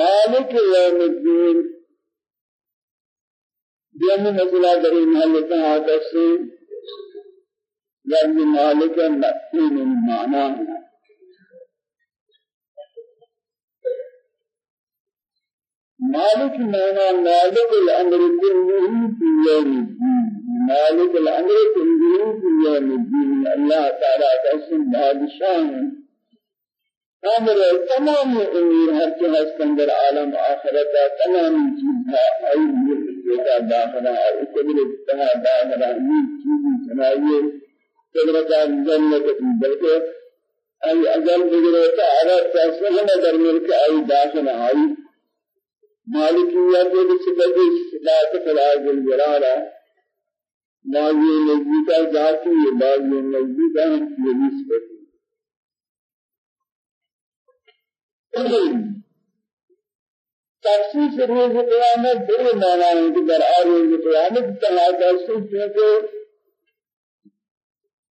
مالك يوم الدين دیم مسئلہ در محلتا آتا سے لفظ مالک مفهوم المعنى مالك معنى مالك الأمر كله في يوم الدين مالك الأمر كله في يوم الدين الله تعالى قسم بادشاه أمر تمام امور ہر کے ہستندر عالم آخرت تمام چیزها ای ملکتا داخلہ اور قدرت تہا داخلہ یہ چیزیں سنائیے قدرت جنت بلکہ ای أجل بگرتا عرب فیصلہ در ملک ای داخلہ آئی مالکیت بصفت صفات خدا جل جلالہ بعضی نزدیکہ ذاتی بعضی نزدیکہ یہ نسبت تخصیص روز قیامت دو ہیں کہ در روز قیامت تنہا تخصیص کیونکہ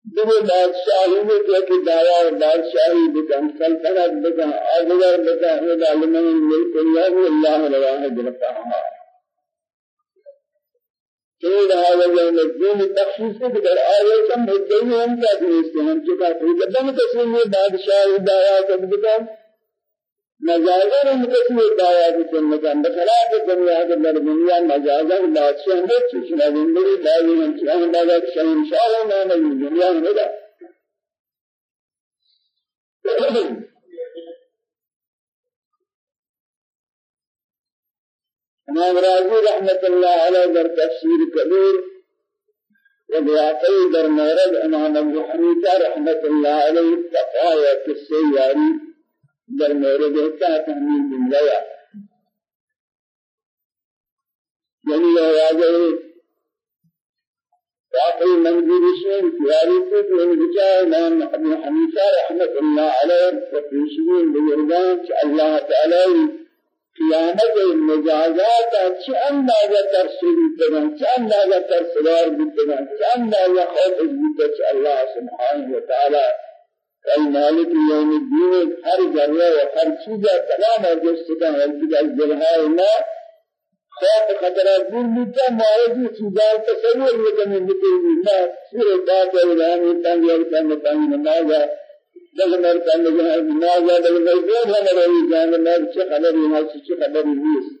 دو بادشاہی میں کیا کہ دعویٰ اور بادشاہی بکن سلطنت بکن آدھگر بکن اید علمان ملک اللہ اللہ الواحد رفعہ تقول هذا اليوم الدين التخصيص در آية كم مدعي هم كاتبين هم چکا تو قدم تسلیم بادشاہ دعویٰ کب بکن مجازر مقسم دعایا کی سنت بخلاف دنیا کے در دنیا مجازر بادشاہ ہے چشنا زندگی دائی ہم چاہاں دادا شہنشاہ نام دنیا میں دا امام راضی رحمت اللہ علیہ در تفسیر کبیر وبيعطي در مورد امام ابو حنیفہ رحمت اللہ علیہ کسی یاری در مورد تحمیل جملہ یعنی یہ واضح واقعی منظور شین تیاری سے کہ ان بچائے امام ابو اللہ علیہ و پیشوین بزرگان کہ اللہ تعالی قیامت مجازات چه اندازه تر سوری بدن چه اندازه تر سوار بدن چه اندازه خوف بدن الله سبحانه وتعالى المالك يوم الدين هر ذرة وهر چیز تمام جسد ہے کہ جلها ما خوف خطرہ دور بیتا مارجی چیزان تصور لکنی بکلی ما سور بات اعلان تنگ یلکن تنگ نمازا دل مر تنگ جہاں نمازا دل مر دور ہمارے جان مر چه خبر ہے چه خبر نیست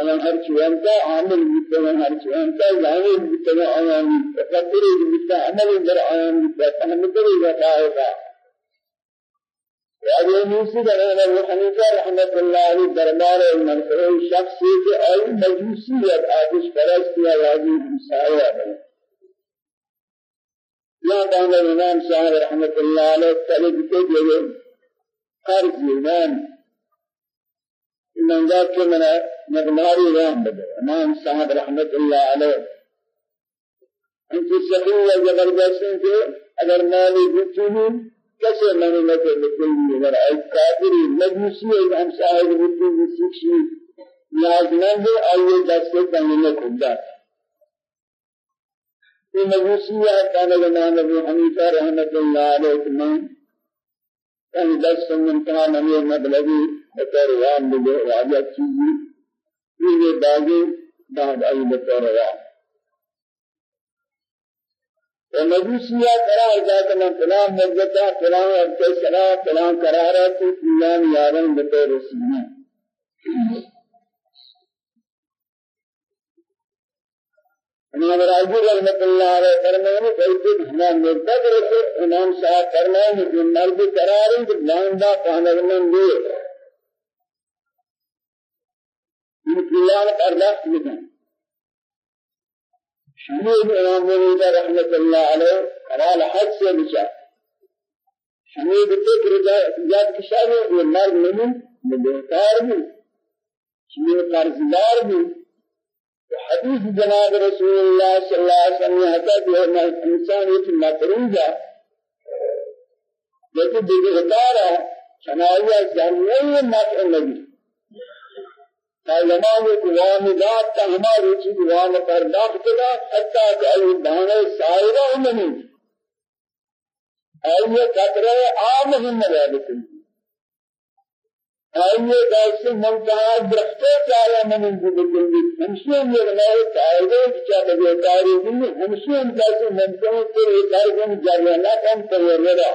آیا هر چیانتا عامل بیتا هر چیانتا عامل بیتا آیا تقدیر بیتا عمل در آیا بیتا فهم کری وقائقا وابي موسى بن ابي حنيفة رحمة الله عليه دربار المنصور شخص کے اي مجوسیت آتش پرست یا راضی مسائل ہے یا بان امام صاحب رحمة الله عليه طلب کے جو قرض ایمان من ذاك من مقدار رام بدر؟ إمام صاحب رحمة الله عليه. أنت صحیح و زبردست اگر مالی بچوں کسے میں نے کہ بکلی اگر ای کافری مجوسی ہے ہم صاحب بسیشی نیاز مند ہے آئیے دستے کنگنے خدا یہ مجوسی أبو حنیفہ رحمت اللہ علیہ تمام ان دست منتہا نمی مبلغی بطور وام بلے راجہ چیزی یہ باغی بعد ای بطور وام ومجوسية قرار ذات من فلان مدتا فلان ارتے سلا فلان قرار ہے تو فلان یارن بطور رسینا امام راجی رحمت اللہ علیہ فرمانے کہ ہمیں مدتا کرتے امام صاحب فرمانے کہ مرد قرار ہے کہ لاندا پانگمن دے۔ ان فلان پرداخت لکھیں۔ شمید امام مولا رحمت اللہ علیہ قرال حد سے بچا شمید فکر جات کشار ہے یہ مرد نہیں بہتار بھی شمید قرضدار بھی حدیث جناب رسول اللہ صلی اللہ علیہ وسلم حتا کہ انسان ایک مطروجہ لیکن بہتار ہے چنائیہ جنوی نفع نبی زمان قوام ذات کا ہماری چیز قوام پرداخت کا حتیٰ کہ الدانے سائرہ نہیں ایے قطرے عام ہم نبیت آئیے دائسی منتہا درختے چاہیا من بکلی ہمشی یہ رنائے قائدے چاہ بگے کاری دنی ہمشی ہم دائسی منتہا پر ایکار کن جاریانا کم پرورورا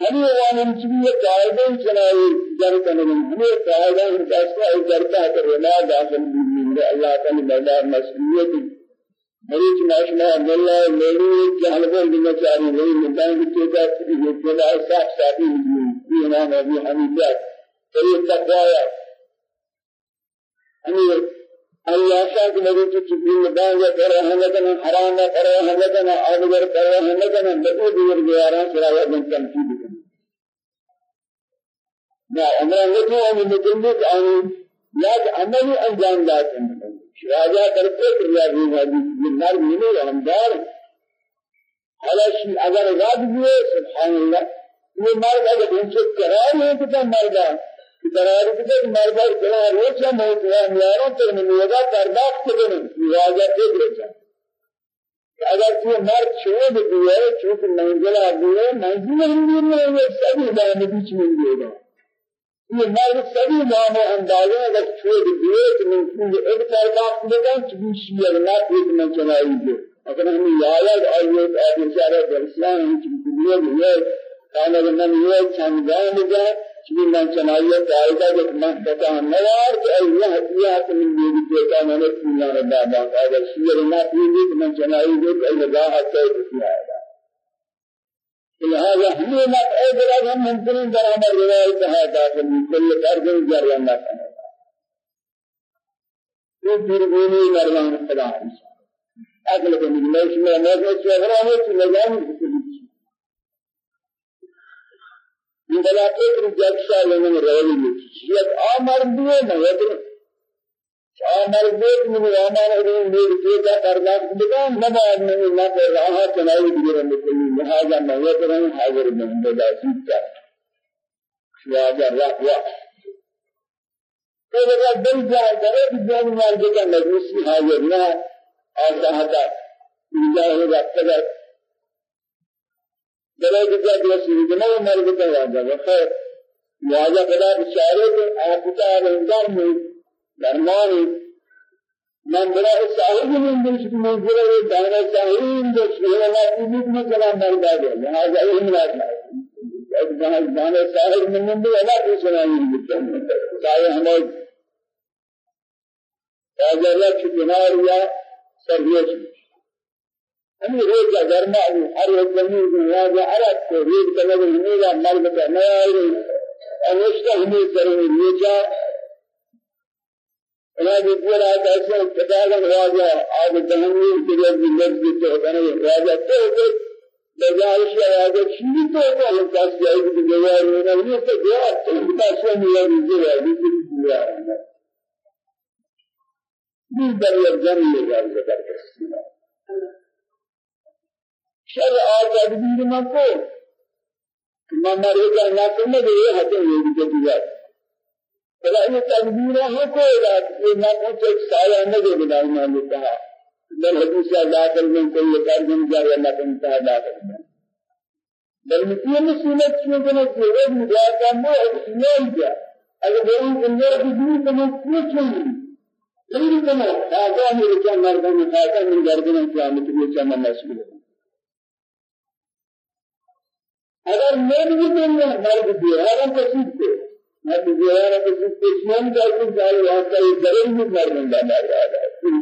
ہمیں وانم چلی قائدے چنائی جر کنگن ہمیں قائدے ہم دائسی آئی جرتا کرنا داخل بلین اللہ تعالی مدار مسئولیت مریچ ناشنا ملا میری جہلبوں دنیا چاری وہی مدائن کی چیزا یہ جلائے صاحب صاحبی یہ امام ابی حمیدہ طریق تقوایا امیر اللہ شاہ کی نبی کی چبین بان یا کر رہا ہے کہ حرام نہ کر رہا ہے کہ آدگر کر رہا ہے کہ بطور دیر گیارہ سرایا بن تنقید عمرہ نکو ہم مجلد آمین یا کہ عملی انجام ہیں راجہ کرتے کہ یا بھی یہ نر ملے رحمدار حالا اگر راد ہوئے سبحان اللہ یہ مرد اگر ان سے قرار ہے کہ مرد قرار کے مرد قرار روچا موت ہے میاروں پر ملےگا پرداخت کرنے راجہ ایک رچا اگر تو مرد چھوڑ دیے چونکہ منزل آدمی منزل ہندی میں سبھی دان بیچ میں گا یہ مرد سبھی نام اندازے تو من ایک پرداخت کرنے چونکہ شیئر نہ ایک من چلائی دے اگر ہم یاد اور یہ ابھی سارے درسان ہیں چونکہ یہ کانا من یہ جان جائے چلی من چنائیہ قائدہ جب من بتا نوار کہ اللہ حتیات من میری دیتا میں نے ربا باقا اگر شیر نہ تو من چنائی دے کہ اللہ حتی نہ اے براد ہم ممکنین در ہمار روایت ہے داخل کل کردن جریان نہ کرنے گا یہ درگونی مردان خدا انسان اگل کو مجمعش میں موضوع سے اگر ہمیں چلے جائیں بلا ایک جلسہ لمن روی یہ أمر دیے نہ ہے أمر دیے من روی میرے دیتا کرنا دکان نہ بعد میں نہ کر رہا چنائی دی رہے کوئی لہذا میں یہ کروں حاضر میں بدا سیتا شواجہ رقوا تو اگر دل جائے کرے کہ جان مار کے مجلس حاضر نہ اور چاہتا مجاہد رکھتا جلے جگہ جو سیدنا مرد کا واجہ ہے واجہ خدا بشارے کے آپ کا رنگار میں درمان من بڑا صاحب من دل کی منزل ہے دانا صاحب جو شہر لا کی بھی کلام مرد ہے لہذا یہ مراد ہے جہاں دانا صاحب من من دل اللہ کو سنائی چاہے ہمیں اللہ کی کنار یا سرویش ہمیں روز کا گرما ہر ایک زمین کو راجا عرب کو کا نظر میرا مرد کا نیا ہمیں کریں نیچا راجا پورا ایسا کتابا راجا آج دہنی کے لیے بھی لفظ تو بنے راجا تو کہ بجائش راجا چیز تو کو ہم پاس جائے کہ جوار میں نہ یہ تو دعا تو پاس میں یہ بھی ہے یہ بھی دعا ہے بھی دریا جنگل کا ذکر کرتے ہیں شر آ تدبیر نہ کو میں مرے کا نہ کرنے دے ہتے یہ بھی دیا بلا یہ تدبیر ہے کو یہ نہ ایک سایہ نہ دے بنا میں نے کہا بل حدیث لا کر میں کوئی کار دن جا رہا نہ کنتا ادا کرنا بل یہ مصیبت کیوں کہ وہ وہ مجھا کا نہ نہیں کیا اگر وہ دنیا کی دور تو میں کچھ نہیں نہیں کرنا آگے میرے کیا مردوں میں کھاتا من گردن قیامت میں چمن مسئول ہے اگر مرد بھی مرد دیوارہ کو سیکھتے مرد دیوارہ کو سیکھتے اسلام کا کوئی جائے وہاں کا یہ ضرور بھی مرد بندہ مار رہا ہے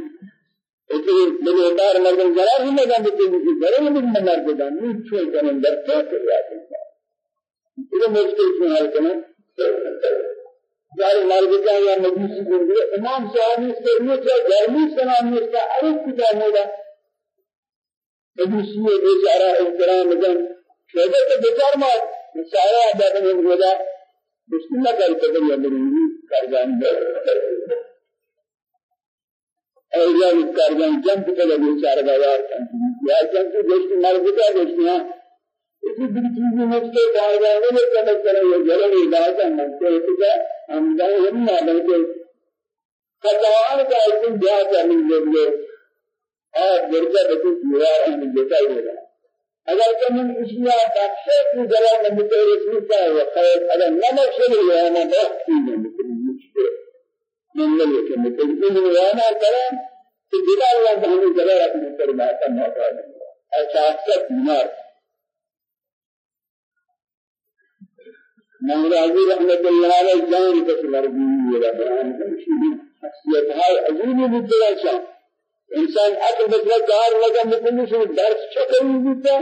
ایسے میرے ادار مرد ذرا بھی لگا دیتے ہیں کہ ضرور بھی مار دیتا نہیں چھوڑ کر اندر تو کر رہا ہے یہ مشکل سے حل کرنا جارے مرد کا یا مجلسی کو دے امام صاحب سے یہ کیا گرمی سلام نے اس کا عرب کتاب ہوگا مجلسی بیچارہ احترام جن شعبہ کے بیچار مار سارا آدھا میں بولا مشکل نہ کر کے بڑی امری کر جان دے ایجا کر جان جنت کے لئے بیچارہ بازار یا جنت جس کی مر بتا دیشنا اسی بھی چیز میں سے باہر جانے میں کم کرے یہ جرم علاج ہے من کو ہے ہم جائیں ہم نہ بلکہ خطوان کا ایک جہاں چاہیے لوگ اور گرجا بچے دیوار ہم دیتا ہی رہا اگر کہ من اشیاء بخشے کی جگہ میں مجھے رسمی کا ہے خیر اگر نہ بخشے لے أنا بخش کی میں مجھے من لے کہ مجھے علم أنا کرم کہ بلا اللہ ہمیں جگہ رکھنے پر بات موقع دے ایسا سب بیمار مولانا رحمت اللہ علیہ جان کے مرضی ہے بیان ہے شخصیت ہے عظیم بالدرجہ انسان عقل بسر کار لگا مکنی سے درس چکر ہوتا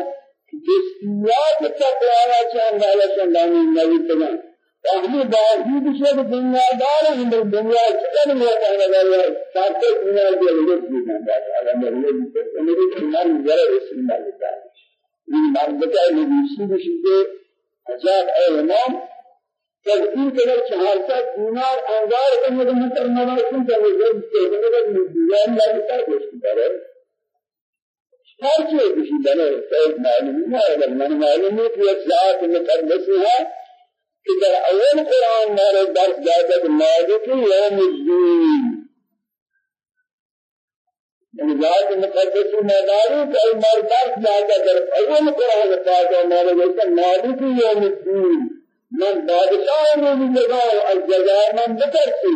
جسمیات تقوانا چاند والا چندانی نبی تمام اہلی باوجود سے دنیا دار ہیں دنیا چکر میں کہنے والا ساتھ دنیا کے لوگ بھی نہ اگر میرے میرے ایمان ذرا رسول اللہ تعالی یہ مرد کا نبی سی بشتے عجاب اے امام تذکیر کرے چہارتا دینار انگار کرنے کے منتر مناسب کا وجود کے مگر دیوان لگتا ہے اس طرح ہر چیز کسی بنے سید معلوم ہے اگر من معلوم ہے کہ اصلاحات مقدس ہے کہ در اول قرآن مارے درس جاتا کہ مالک یوم الدین یعنی ذات مقدس مداری کہ مار درس جاتا در اول قرآن پاک مارے جاتا مالک یوم الدین من بادشاہ روزی جزاء الجزاء من بترسی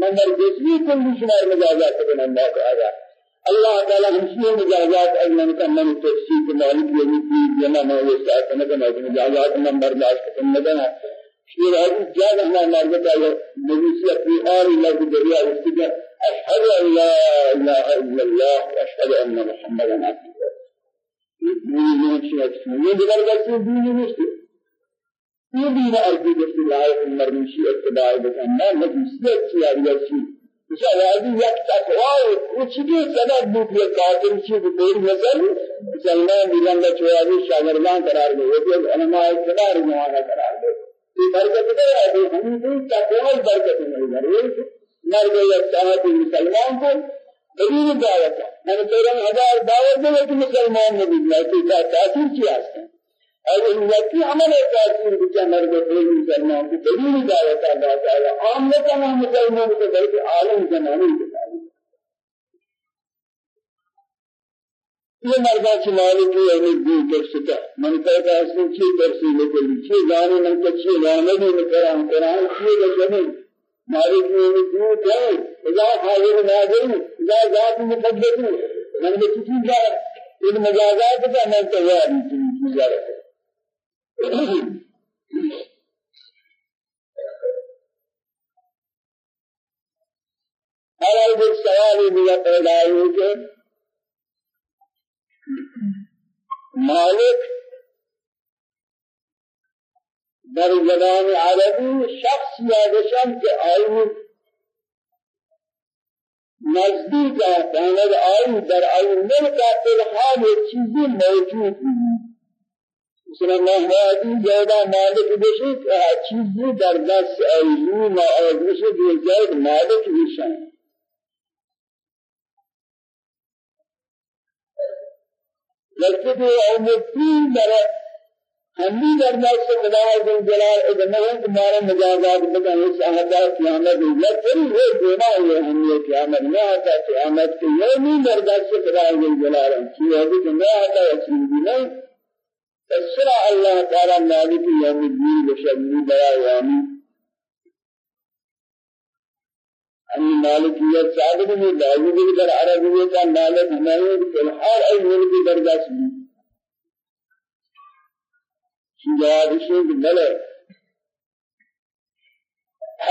من در جسمی کل شمار مجازات بن اللہ تعالی اللہ تعالی ہمشی مجازات از من کا من تفسیر مالک یوم الدین جنا میں یہ ساتھ نہ بنا مجازات من برداشت کرنے نہ شیر ہے جا رہنا مرد کا نبی سے اپنی اور لفظ دریا استجا أشهد أن لا إله إلا الله وأشهد أن محمدا عبده یہ نہیں ہے یہ دیگر بات نہیں یہ بھی نہ ارجو جس لائق مرمشی اتباع بکنا مجلسیت کیا گیا چی؟ اس آوازی یک تقوی کچھ بھی سبب بود؟ یہ مثل مسلمان دیلن کا چوازی شاگردان قرار دے وہ بھی علماء اقتدار قرار دے یہ برکت دے ہے ہمیں بھی تقوی برکت نہیں ہے مرد یک صاحب مسلمان کو دلیل دعوت. ہے میں مسلمان نبی اللہ کی تأثیر کیا اور امتی عمل تاثیر بچا مرد کوئی مسلمان کی دلیل دعوت اللہ تعالی عام نہ تمام مسلمان کو بلکہ عالم زمانے کے یہ مردا کی یعنی دی کر سکتا من کہتا ہے اس کی درسی لیکن چھ گانے من کچھ گانے بھی قرآن قرآن کی جمع مالک میں وجود ہے إذا حاضر ناظر إذا ذات مقدس من کسی کا إن مجازات کا میں تیار ہوں مجازات. حالا ایک سوالی بھی پیدا ہوئی کہ در زبان عربی شخص یادشن کہ آئی نزدیک ہے آئی در آئی ملک ایک چیزی موجود ہوئی مثلا مهوادی جادا مالک بشید چیزی در دست ایلون و آدرس دیگر مالک بشن لکه تو امتی در ہمی در دست خدا جل جلال ادمہ تمہارا مجازات بتا اس احدا قیامت یا پھر وہ دینا ہے ہم یہ قیامت میں آتا قیامت کے یومی در دست خدا جل جلال. کی ہے کہ میں آتا ہے چیز نہیں فسرع الله تعالى مالك يوم الدين بشأنه بياني أن مالكية ثابت من دعوه در عربية كان مالك ہمیں في الحال أي ملك درجة سبي جواب الشيء بلى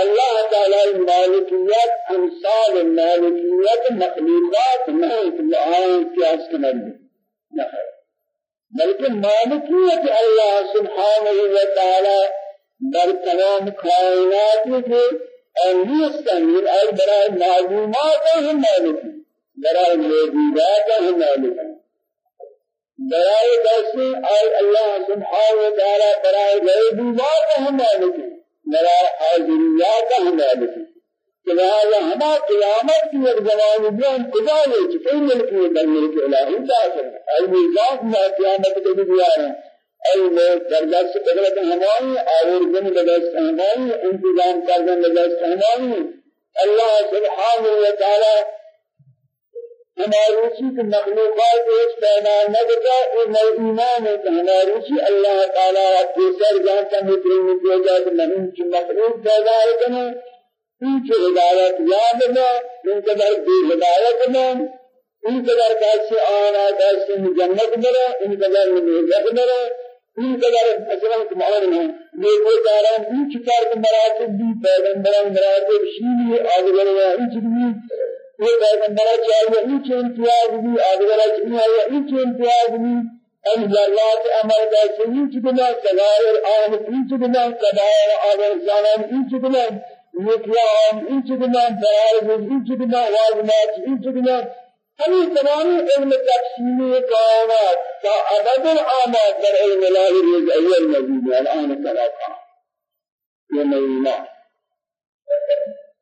الله تعالى المالكيات أمثال المالكيات مخلوقات ما في الآن في أسكن نحن بلکہ مالکیت اللہ سبحانہ و تعالی در تمام کائنات کے انیستن من اور برای معلومات ہم مالک برای موجودات ہم مالک برای دستی اور اللہ سبحانہ و تعالی برای غیبیات ہم مالک برای حاضریات ہم مالک لہذا ہما قیامت کی ایک زمان بیان خدا کہ کوئی ملک میں در ملک الہی تاثر ای میزان میں قیامت کے بھی دیا ہے میں درجہ سے قدرت ہماری آوردن بدست ہماری انتظام کردن بدست ہماری اللہ سبحانہ و تعالی ہماری چیز مخلوقات اس پیدا نہ کرتا اور نہ ایمان ہے کہ ہماری چیز اللہ تعالی کے سر جان کا میں دیا جائے کہ نہیں کی مخلوق پیدا ہے کہ ان کی ہدایت یاد نہ ان کے در بھی ہدایت نہ ان کے در کیسے آنا کیسے جنت مرے ان کے در نعمت مرے ان کے در مثلا تمہارے میں یہ کوئی کاران ان کی کار کے مراتب بھی پیغمبران مراتب شیلی آگے ان کی یہ پیغمبر چاہیے ایچ امتیاز بھی آدھگر چاہیے ایچ امتیاز بھی ان ذرات عمل کا ایچ بنا سغائر آن ایچ بنا آدھر زانان ایچ بنا نکیان ایچ بنا فرائض ایچ بنا واجبات ایچ بنا ہمیں تمامی علم تقسیمی کائنات کا ابد الآماد در علم الہی ریز اول مزید الان کلاکا یہ مولا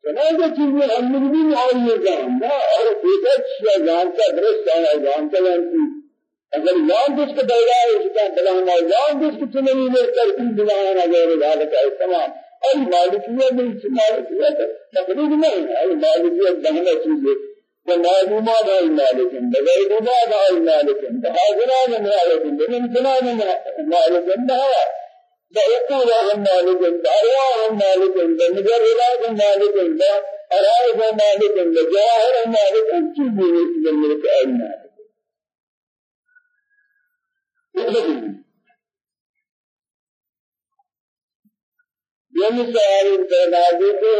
چنانچہ چیزیں ہم نے بھی آئیے جاننا اور ایسا چیزا جانتا درست آنا جانتا جانتی اگر بلانا یان جس کو چننی میں ترکیب بلانا غیر ذالک ہے تمام اس مالکیت تقریب نہیں ہے ای مالکیت بہنا چیز ہے کہ معلومات ہے مالکن بغیر عباد ہے مالکن بحاضران مالکن بممکنان مالکن بہا بأقولهم مالك بأرواحهم مالك بمجرداتهم مالك بأرائهم مالك بجواهرهم مالك كل شيء بالملك أي مالك یہ مثال پیدا دیتے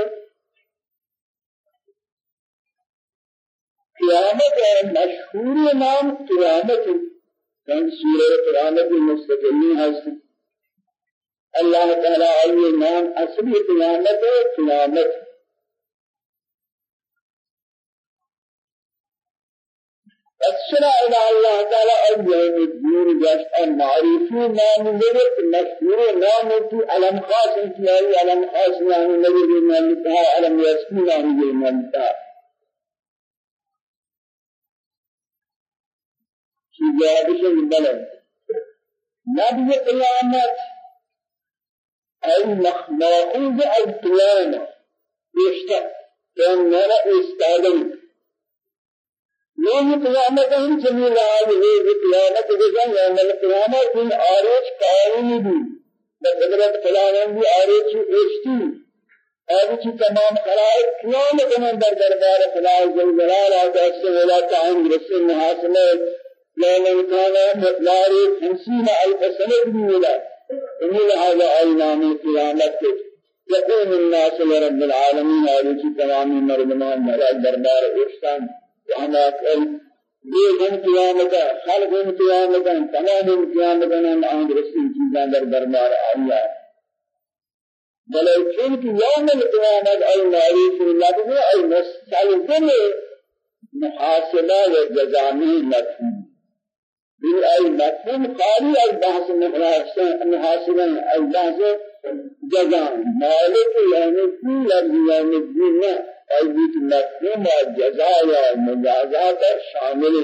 قیامت ہے مشہور نام قیامت. سورہ قیامت مستقلی اللہ تعالی نام اصلی قیامت ہے قیامت. أشرع إلى الله تعالى اليوم الدين جشت المعروفي نام نبت مشهور نام في علم خاص انتهائي علم خاص يعني نبي من الانتهاء علم يسمي نام الانتهاء شيء جواب شيء بلد نبي قيامت أي مأخوذ القيامة يشتق كان نرى استعدم يوم قيامة هم جميل هذه القيامة جزاء يوم القيامة من آرش قائم بي بقدرة فلان بي آرش اشتي آرش تمام خلائق قيامة من در دربار خلائق جل جلال آتاش ولا تعين رسل محاسمة يوم كان مقدار خمسين ألف سنة بي إن هذا أيام القيامة يقوم الناس لرب العالمين عليك تمام مرممان مراد دربار إحسان وأنا أقول یہ دن قیامت خلق قیامت تمام قیامت ان آن رسول چیزاں در دربار آیا بلے چون کہ یوم القیامت ای معروف لفظ ای مستلزم محاسبہ و جزامی مفہوم. بالأي مفهوم خالي البحث محاسبا البحث جزاء مالك يوم الدين لفظ الدين أيضا مفهوم الجزاء والمجازات شامل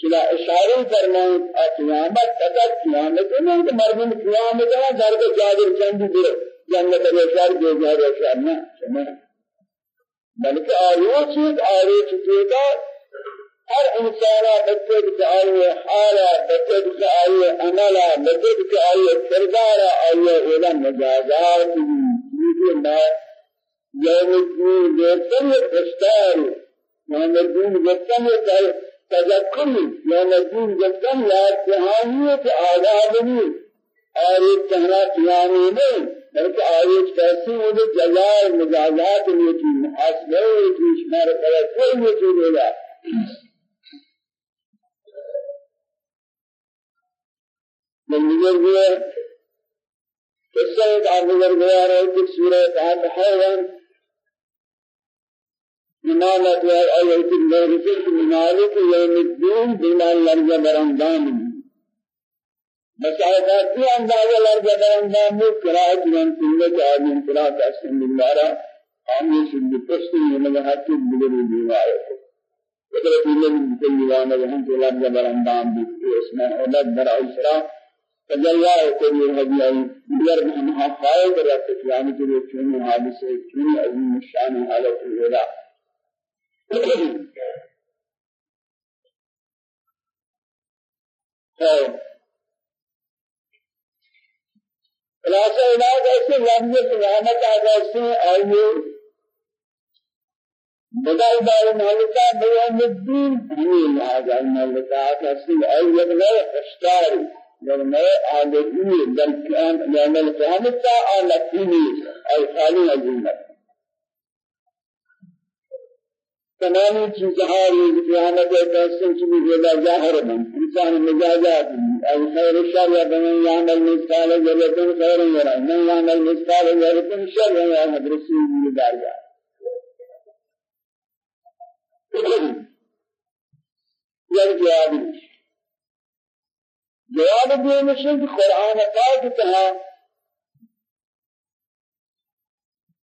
چلا اشارے فرمائیں قیامت تک قیامت نہیں کہ مرد قیامت ہے در کے جابر چند دے جنت کے اشار جو جار اشار نہ چیز ہر انسانا بچے کے حالا بچے کے آئیے عملا بچے کے آئیے اولا مجازات لیکن میں یوم الدین دیتن اشتار یوم الدین دیتن تذکر یوم الدین دیتن یاد جہانیت آدابنی اور ایک کہنا قیامی نہیں بلکہ جزائے مجازات شمار منظر گیا قصہ ایک آگزر گیا رہے کہ سورہ فاتحہ ہے منالت ہے آیت المرسل منالت یوم الدین بما لرجع برندان مسائلات کی اندازہ لرجع برندان میں قرآت من سنت آدم قرآت اسم اللہ آمین سنت پستی من حتی بلد دیوائے قدرت اللہ بکل دیوانا وہم لرجع برندان بھی اسمہ أولاد برا اسرام تجلى كبير هدي بغير من حقائق در اسلام کے لیے چون حادث ہے چون عظیم شان حالت ویلا خلاصہ علاج ایسے لفظ رحمت آغاز سے آئیے دار مالکہ بیان الدین ہمیں آغاز مالکہ آغاز سے آئیے بغیر آگئی بلکہ یوم القیامت کا آلتینی اور خالی عظیمت تمام چیزهای قیامت دستن چی میگه ظاهر من. انسان مجازات أو خیر شر یا بمن یعمل مثقال ذره خیر یرا. من یعمل مثقال ذره شر یا حضرت سیدی داریا یہ جواب جواب دینے سے قرآن پاک کہا۔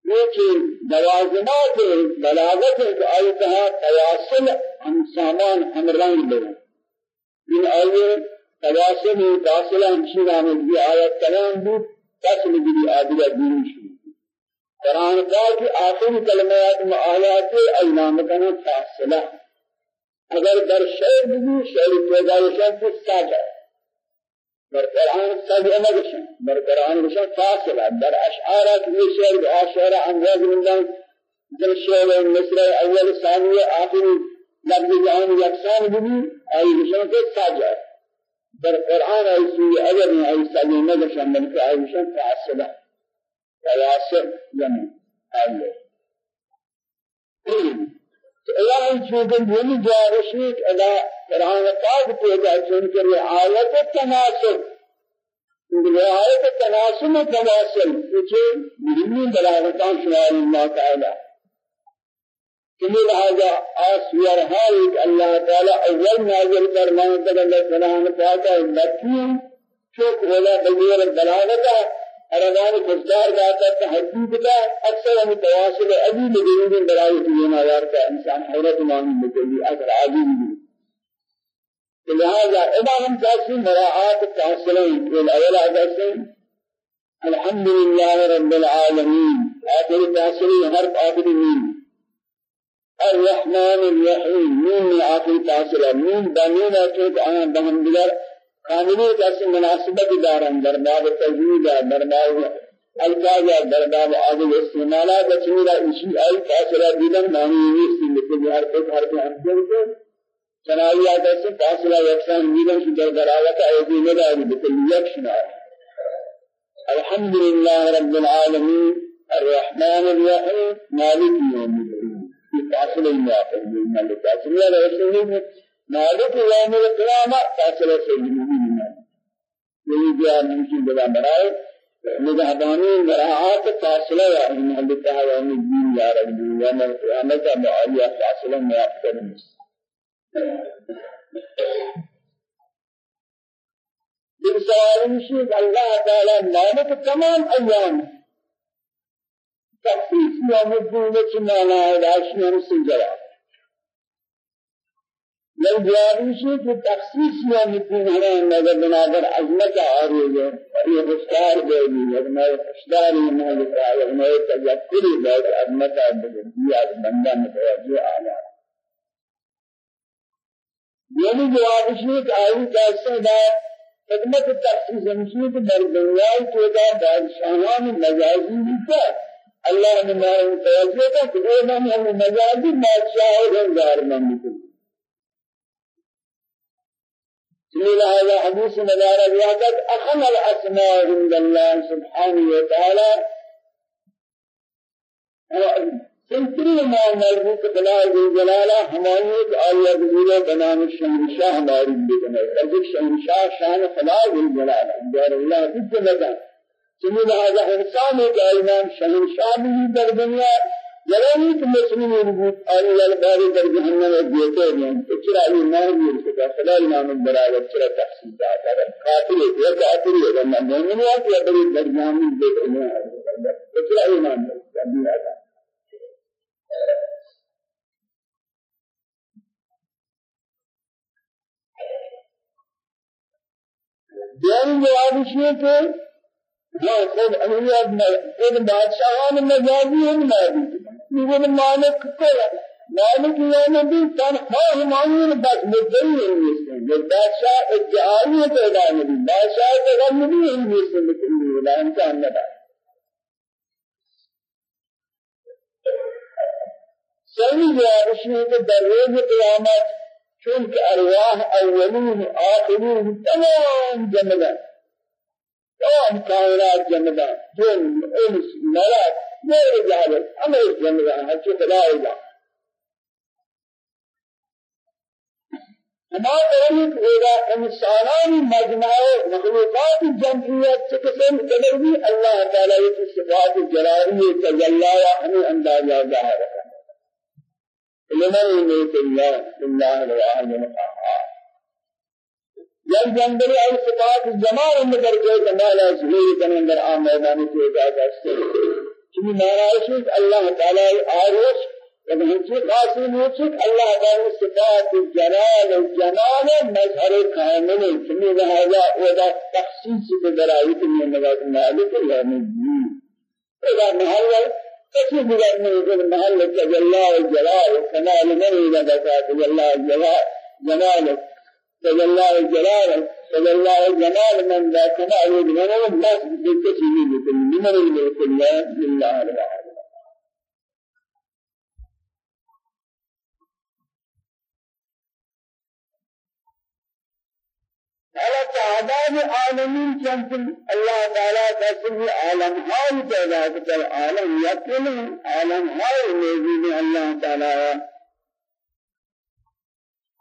لیکن موازنات بلاغت کے آیتها تواصل ہم سامان ہم رنگ لیں ان آیے تواصل فاصلہ ہمشی نامد بھی آیت کلام بھی فصل بھی آدھگا دین شروع قرآن پاک کی آخری کلمات میں آیات ایلام کنا فاصلہ اگر در شعر بھی شعر پیدایشن تو ساجہ۔ در قرآن سبع نگشن در قرآن فاصلة در أشعارات يشير بأشعار أنواز من ذلك در شعر مصر أول ثانية آخر لفظ جهان يقسان بني أي نگشن في ساجع در قرآن أي سوء أجر أي سبع نگشن بلکہ أي نگشن فاصلة. تواصل يمن أي اللہ چیزیں یہ جارشیت ادا قرآن پاک پیدا چون کر آیت تناسب رعایت تناسب تناسل. کچھ مهمی دلالتان شمار اللہ تعالی کمی لہذا آسوار حالک اللہ تعالی أول نازل فرمان تک قرآن پاک مکی چوک اولا بغیر دلالتہ ارمان گفتار جاتا تحقیق کا اکثر ہم تواصل ابھی لگیں برائے کی نظر کا إنسان حیرت مانی بکلی اگر عادی بھی لہذا اذا ہم جیسی مراعات تحصلیں الأول جیسے الحمد لله رب العالمين. آخر تحصلي حرف آخر مين؟ الرحمن الرحيم. مين آخر تحصل مين بنين أكيد أنا بهم بلر کاملی کسی مناسبت دارن در باب تجوید در باب الفاظ در باب عادل استعمالات چمیرا اسی ای فاصلہ دیدن معنی نیستی لیکن ہر ایک ہر کے اندر کو چنائی آتا سے فاصلہ یکسان دیدن کی در دراوت ایدی نداری بکل یکشنا الحمد لله رب العالمين الرحمن الرحيم مالك يوم الدين في فاصلة المعقل من مالك فاصلة رسول مالك يوم القيامة فاصلة سيدنا جو ممکن بلا برائے نگہبانی مراعات فاصلہ یا محل تعالی دین یا رب یا من قیامت معالیہ فاصلہ میافت دل سوال مشید اللہ تعالی مالک تمام ایام تخصیص یوم الدین چنانا ہے راشی ہم سے کہ تخصیص یا مکین ہمیں نظر بنادر عظمت آریه یہ بسکار دے گی یعنی اشداری مالکا یعنی تذکری بہت عظمت آبدی از بندہ متوجہ آنا یعنی جوابیشی کہ آئی کیسے دا خدمت تخصیص ہمشی کہ در دنیای تودا بادشاہان مجازی بھی اللہ نے متوجہ کا کہ وہ مجازی بادشاہ اور رنگار من لهذا حديث مدار رياضت أخم الأسماء عند الله سبحانه وتعالى. سنتری ما مربوط بلا ہماری ایک آیہ گزرے بنام شہنشاہ ہماری بکنے ارجک شہنشاہ شان خدا ذو جلالہ دار جد لگا چنی لہذا انسان ایک ایمان شہنشاہ بھی در دنیا جرانی کہ مسلمین بود آنی لالباری در جہنم دیتے ہیں اچرا ایمان بھی رسکتا خدا ایمان برابر چرا تحصیل داتا ہے قاتل ہے یا قاتل ہے ورنہ مومن ہے کہ بڑی در جہنم دیتے ہیں اچرا ایمان برابر دیانی جواب اس ہے کہ خود امیت میں خود بادشاہان مجازی ہیں مجازی يقول مالك كذا مالك يوم الدين تنخواه مانين بس مدعي المسلم بادشاہ ادعایی پیدا نبی بادشاہ تغنبی المسلم بکلی ولا انسان نبا صحیح جواب شنو کہ در روز قیامت چونکہ ارواح اولین آخرین تمام جملہ تمام کائنات جملہ جن إنس ملک غیر ذلك أمر ہر چیز خدا ہے ہما قولیت ہوگا انسانانی مجموعہ مخلوقات جمعیت چکسن قدر اللہ تعالیٰ کی صفات جلالی تجلہ ہمیں اندازہ ظاہر ہے لمن يميت الله؟ الله الواحد القهار جل جنبري أي صفات الجمال النظر کے کمال ظهور کے اندر عام میدان سے جاتا ہے کہ مہاراج اللہ تعالی عارف لیکن ہنچی خاصی موچک اللہ تعالی صفات الجلال الجمال مظہر کامل چنی لہذا ودا تخصیص کے درائی کے نواز مالک اللہ إذا الجلال كمال من بكى تجلى تجلى الجلال تجلى الجمال من ذا كمال من الناس بالكثير من الملك الله لله الواحد على تعداد عالمين چنتم الله تعالى تسمي عالم حال پیدا کر عالم یقین عالم حال موجود الله تعالى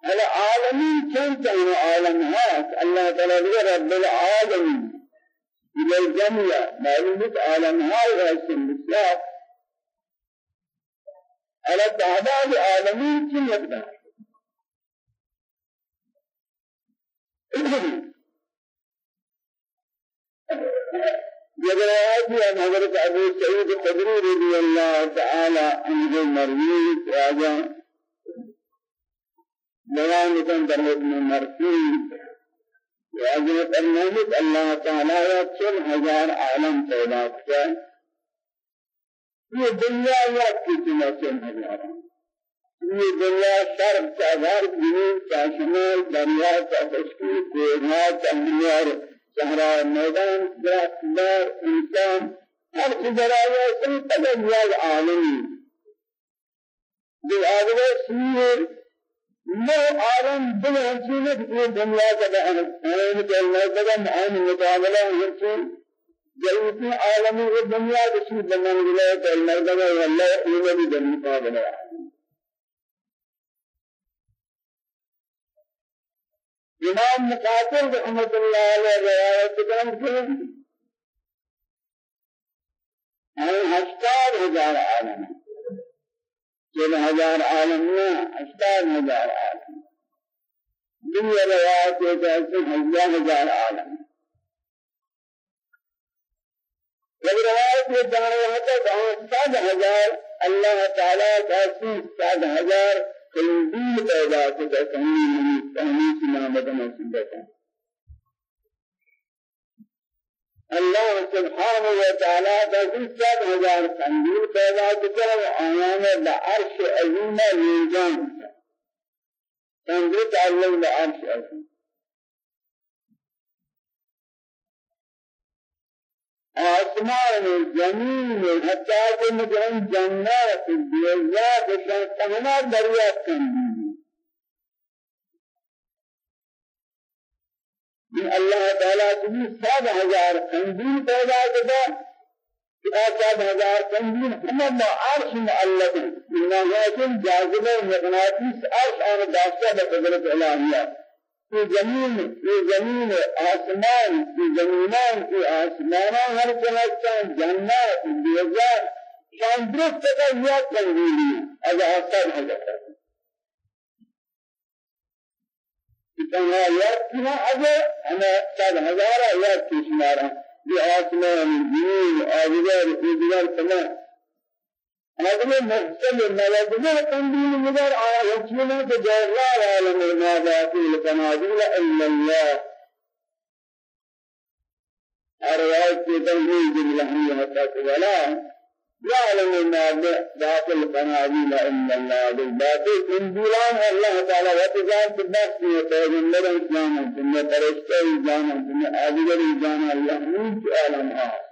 على عالمين چنتم عالم حال الله تعالى رب العالمين. إلى الجميع معلومة عالم حال رسم الإسلام على تعداد عالمين چنتم جبرائيل عن حضرت أبو سعيد الخدري رضي الله تعالى عنه المروي راجع. بيان كان درجة من مرفوع وأجل برنامج الله تعالى يكسر هزار عالم پیدا کیا یہ دنیا وقت کی تمہیں ہزار یہ دنیا شرق کا غرب جنوب کا شمال دریا کا خشکی کوہا چندیار صحرا میدان درخت دار انسان. ہر چیز آیا سن تجلیات عالمی دل آگے نو عالم دل ہنسینت یہ دنیا کا بہن ہے کہ اللہ کا معانی مقابلہ ہے جلوی عالمی دنیا کی بننے لگے تو اللہ کا اللہ یہ بھی مقابلہ ہے إمام مقاتل رحمت اللہ علیہ روایت کرن کہ ہم ہزار ہزار عالم. چل ہزار عالم میں ہزار ہزار عالم دنیا روایت ہے کہ ہزار ہزار عالم جب روایت میں جانا ہوتا ہے کہ ہزار اللہ تعالیٰ کا سات ہزار تنزیل پیدا کتا تنزیل تحمیل محمد مسیح ہے اللہ سبحانہ و تعالی کا سب ہزار تنزیل پیدا و آیان بعرش عظیم لیجان تنزیل تعلق بعرش عظیم آسمان زمین حتی کہ مجرم جنات دیوزات شاہتہنا دریافت کندی من اللہ تعالیٰ کی سات ہزار قندیل پیدا کتا کہ سات ہزار قندیل ہمیں عرش معلق ہیں جاذبہ مغناطیس عرش آن داشتہ بقدرت الہیہ في زمین في زمین آسمان في زمینان في آسمانان هر جنات جنات بیزار شان درست کا یاد تنزیلی. از آسان حضرت اتنا یاد کنا از أنا صد ہزارہ یاد کی شمارا بھی آسمان زمین آدگر ادگر تمام هذا مختل ملازمة تنبيه مدار على وجهنا تجارة عالم ما ذاته القناديل إلا الله. أرواح تنبيه باللحية حتى ولا يعلم ما داخل قناديل إلا الله بالباطل. إنجيلان الله تعالى وتجان تبارك وتجمل إسلام ثم فرشتة إسلام ثم آدگر إسلام الله من عالم آه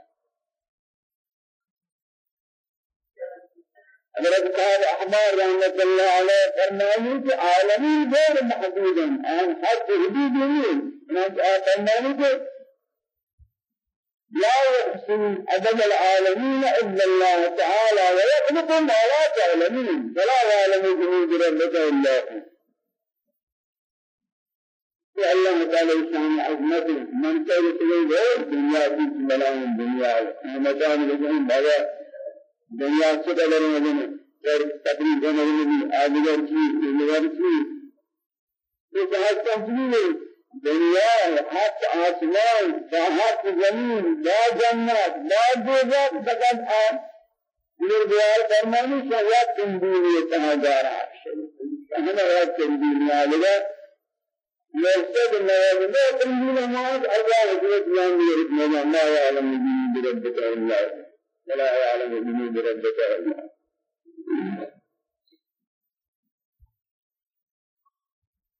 حضرت قال أحمر رحمة الله عليه فرمائے کہ عالمی غیر محدود ہیں آن حد حدود نہیں ہیں فرمائے لا يحسن عدد العالمين إلا الله تعالى ويخلق ما لا تعلمون فلا يعلم جنود ربك إلا هو. الله تعالى شان عظمته من كان غير دنيا في ملائكة الدنيا مكان لجهم بابا دنيا سے بدل مدن اور تقریبا مدن آدگر کی دنیا کی دنیا حق آسمان با حق زمین با جنت با دوزخ فقط آن. یہ بیار فرمانی شاید تنبیلی اتنا جارا ہمیں یاد تنبیلی آلگا يرسل النواب ما تنبيل مواد الله حضرت جان لي ما يعلم جنود ربك الله. ولا يعلم جنود ربك الله.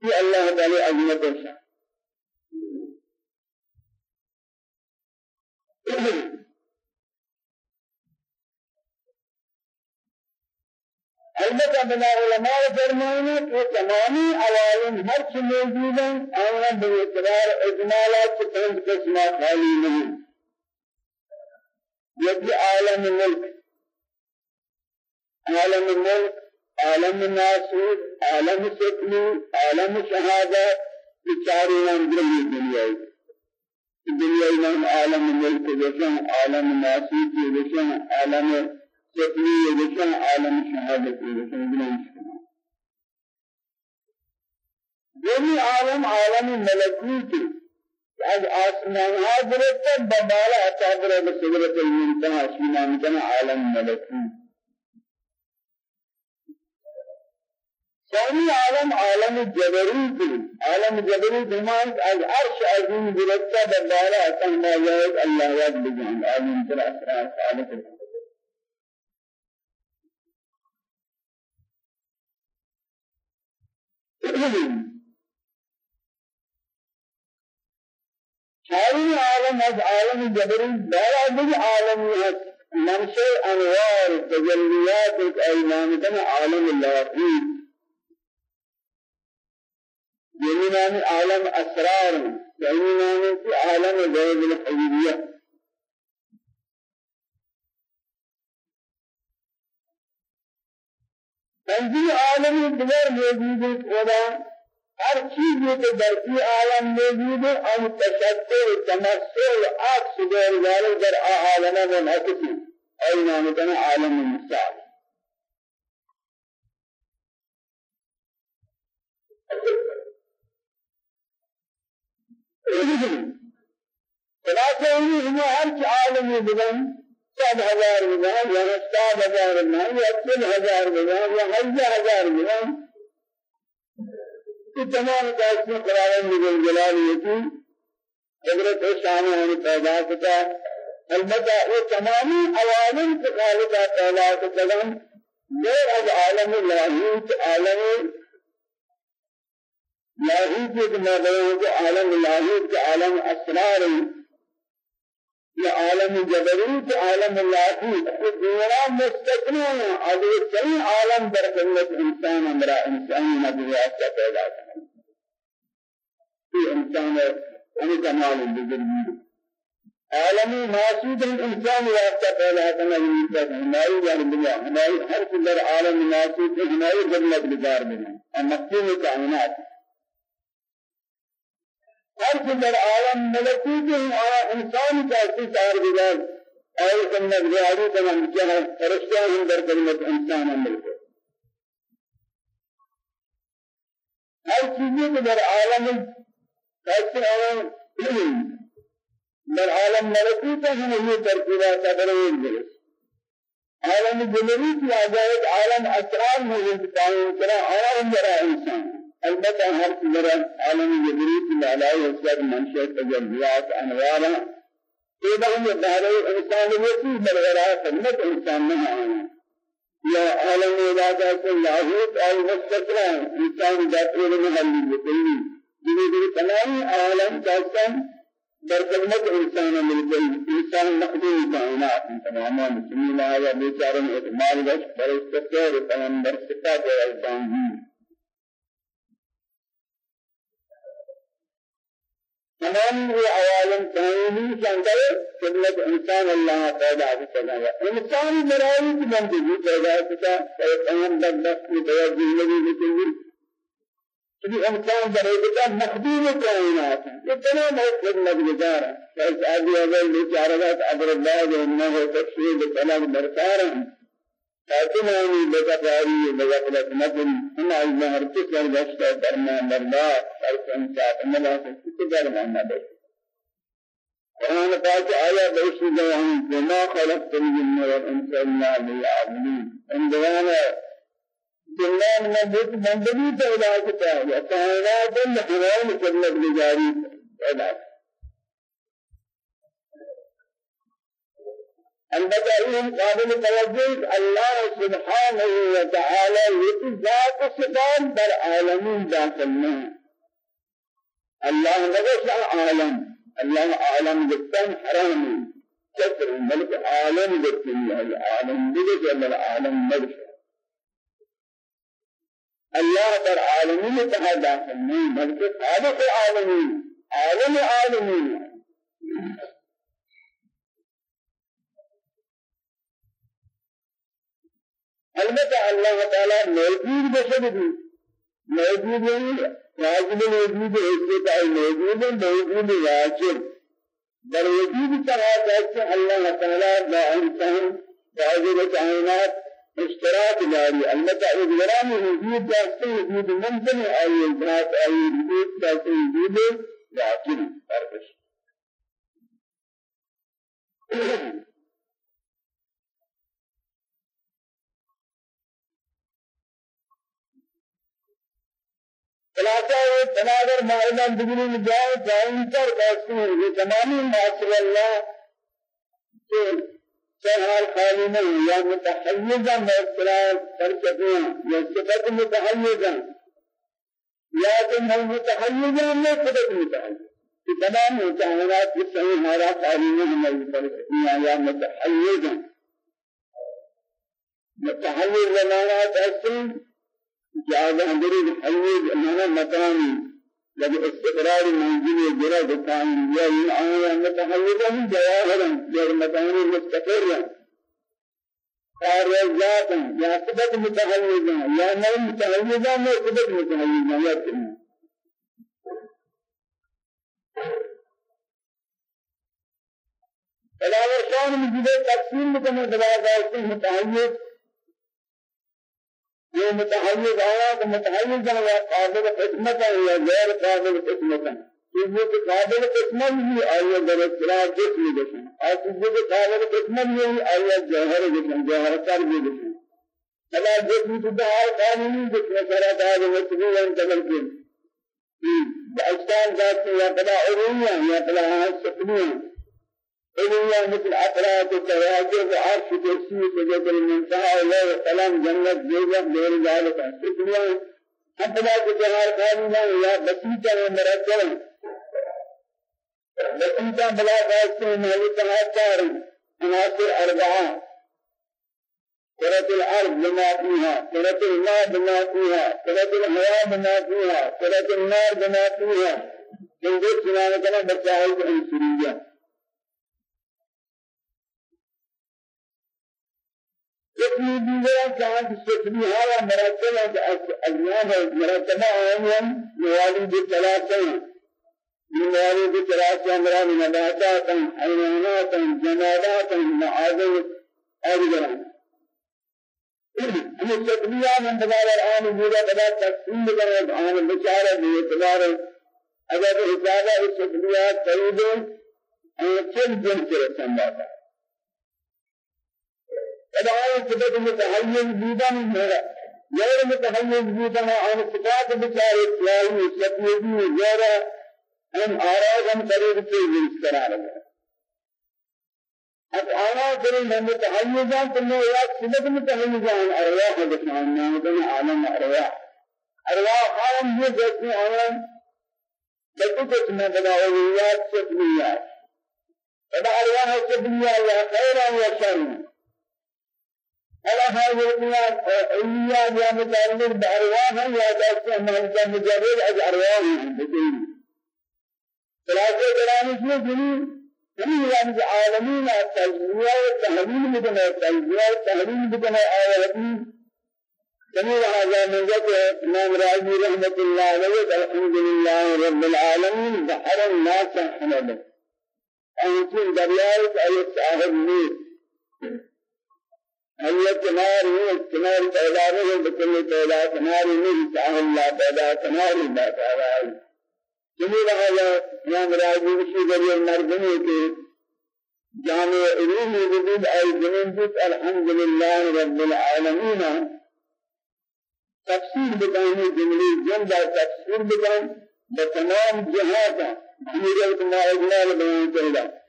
في الله تعالى عظمت الشان البتہ بنا علماء فرمانے کہ تمامی عوالم ہر چیز موجود ہیں آنا بے اعتبار اجمالات سے پنج قسمہ خالی نہیں یکی عالم ملک. عالم ملک عالم ناسود عالم سکلی عالم شہادت یہ چاروں اندر دنیا ہے دنیا نام عالم ملک جشن عالم ناسیت جشن عالم سفری جشن عالم شهادت جشن بلند دومی عالم عالم ملکوت از آسمان ها گرفته ببالا اتا گرفته سدرت المنتهى شینا مکن عالم ملکوت ثاني عالم عالم جبريت عالم جبريت همان از عرش عظيم برتا بدارا أتن ما جاءت الله يد بجان عالم ترى أسرار خالق ثاني عالم عالم دارا بج عالم منشأ أنوار تجليات الأيمان كما عالم الله. يمنان عالم أسرار يمنان في عالم غيب الحبيبية تنزيل عالم الدور موجود ولا ہر چیز میں تو درکی عالم موجود ہے ان تشکر تمثل عکس دور والے در عالم میں نقصی اي نام عالم المستعد خلاصہ ہم ہر عالم بدن سب ہزار بدن یا سات ہزار بدن یا تین ہزار بدن یا ہزار ہزار بدن یہ تمام دائیں قرآن میں جلال یہ حضرت شان نے پیدا کیا البتہ وہ تمامی عوالم کے خالق پیدا کیا غیر از عالم لاہوت عالم لاهوت کے مغرب کے عالم لاهوت کے عالم أسرار یا عالم جبروت عالم لاهوت. دورا مستقنا ابھی صحیح عالم در انسان امرا انسان نبوات کا پیدا کرنا یہ انسان ہے کمال بزرگی عالمی معصود انسان واسطہ پیدا کرنا یہ ہماری جانب ہماری ہر قدر عالم معصود ہماری جنت گزار بنا مقصود کائنات۔ ہر در عالم ملکوت ہے انسان کا استثار بجائے اور سنت بیاری تمام کیا ہے فرشتہ ہم در کلمت انسان عمل کو ہر چیزیں کو در عالم کیسے عالم در عالم ملکوت ہے ہم یہ ترکیبات تبریر درست عالم جنوی کی آجائد عالم اسرار میں انتقام کرا عالم جرا انسان. البتہ ہر قدر عالم جبریت العلائی حسد منشأ تجلیات انوارا إذا هم داري إنسان يسوع بالغراء خدمة إنسان ما يا عالم عبادات لاهوت أو مستقرا إنسان داخل محل بكل جنود تمام عالم كاسم در خدمت إنسان ملكي إنسان مخدوم كائنات تماما مسلمين هذا بيچارن اعتماد بس بر استقرار تمام بر صفات تمام یہ عوالم کائنی چاہتے خدمت إنسان اللہ پیدا کرنا ہے إنسان برائی کی بندگی پیدا کرتا ہے تمام بدبخت کی دیا زندگی زندگی کہ انسان برائی کا مخدوم کائنات یہ تمام خدمت گزار ہے اس آدمی اگر بیچارہ اگر اللہ جو برکار ہیں فاتناني بكفاري بغفلة مدن. هنا المهر تسر بشتا درمان الله فرسن ساعت ملا سنسك درمان مدن. قرآن قال آية بيش جوان وما خلقت الجن والإنس إلا ليعبدون عندنا جنان من بيت بندگی پیدا کرتا ہے کائنات الحرام خدمت گزاری پیدا البته قابل توجه الله سبحانه وتعالى يتي ذات صفات عالمين داخلنا الله نبش عالم. الله عالم جدا حرام. كثر الملك عالم جدا. العالم بجد العالم نبش الله در عالمين تها داخلنا ملك خالق عالمين عالم عالمين البته الله تعالی موجود بشد بھی موجود نہیں واجب موجود اس کے موجود موجود واجب. بل وجود طرح جیسے اللہ تعالی با انسان واجب کائنات اشتراک جاری البته اجرام وجود جیسے وجود منزل آئی ذات آئی وجود جیسے وجود واجب فرقش خلاصہ یہ تناظر معلومہ بگنی میں جائے جائیں پر باسوں یہ تمامی معاشر اللہ کہ سہار خالی نہیں یا متحیزہ مسترار کر سکیں یا صفت متحیزہ یا کہ ہم متحیزہ میں صفت متحیزہ تمام متحیزات کی صحیح ہمارا مل کر سکیں یا متحیزہ متحیز زمانہ ایسے جاء هندري الحيوز أمانة مكاني لقد استقرار منزل جرى دكان يا آية متحيزا جواهرا غير مكاني مستقرا خارجات يا سبب متحيزا يا نوم متحيزا ما سبب متحيزا يا كنا فلا شان من جديد تقسيم كما دلالة متحيز یہ متحیز آیا تو متحیز ہے یا قابل خدمت ہے یا غیر قابل خدمت ہے چیزوں کے قابل خدمت بھی آیا در اطلاع جسم جسم. اور چیزوں کے قابل خدمت بھی آیا جوہر جسم جوہر کر بھی جسم. فلا جسم تو بہار قانونی جسم سرا دار وچبی انتقل کی اجسام ذات یا بلا عرویہ یا بلا سکلیہ إليه مثل أطراف التواجد عرش كرسي سجد المنتهى الله قلم جنة جيزة غير ذلك. حتى لا تجهر قانونا يا بسيطة ومرتبة. بسيطة بلا قاسم مالكها كار عناصر أربعة. كرة الأرض بما فيها كرة الماء بما فيها كرة الهواء بما فيها كرة النار بما فيها. من ذلك سنانة بسائل عنصرية شكلي بيجا كان شكلي هذا مرتبة أجناب مرتبة عام مواليد ثلاثة. مواليد ثلاثة أمرا من نباتات حيوانات جمادات معادن أجرا یہ شکلیہ من دوبارہ آن بودا بدا تقسیم کرے آن بچارہ بے اعتبار اگر حسابہ اس شکلیہ قریب چل جن سے سنبھاتا فدعاء صفت متحيز بودن غير متحيز بودن عن صفات بشار إسلامي شكيدي غير أن آراغ أن قريب في ذلك قرار أب آنا کریں ہم متحیزان تم نے ایک صفت متحیزان أرواح بسمان نامدن عالم أرواح. أرواح عالم یہ جیسے عالم. بلکہ کچھ میں بنا اولیات سبلیات بنا أرواح سبلیات یا خیرا یا شرم على هذه الأيام أيام يا متعلق بأرواح يا داشت من مجرد أرواح ثلاثة كلام اسمه جميل. جميع العالمين تجزية وتحليل بدنا تجزية وتحليل بدنا آياتي. جميع هذا من ذكر إمام راجي رحمة الله عليه الحمد لله رب العالمين بحر الناس حمده أنتم دريات أي صاحب نور. أي كنار هو كنار پیدا ہے بکل پیدا كنار نہیں صاحب لا پیدا كنار لا پیدا جميع هذا. امام راجي وشي ذريع المردمي کے جامع علوم وجود أي جنين الحمد لله رب العالمين. تفسير بتاعي جملي جملة تفسير بتاعي بتمام جهاتا. بيرت ما إجمال بيان كلا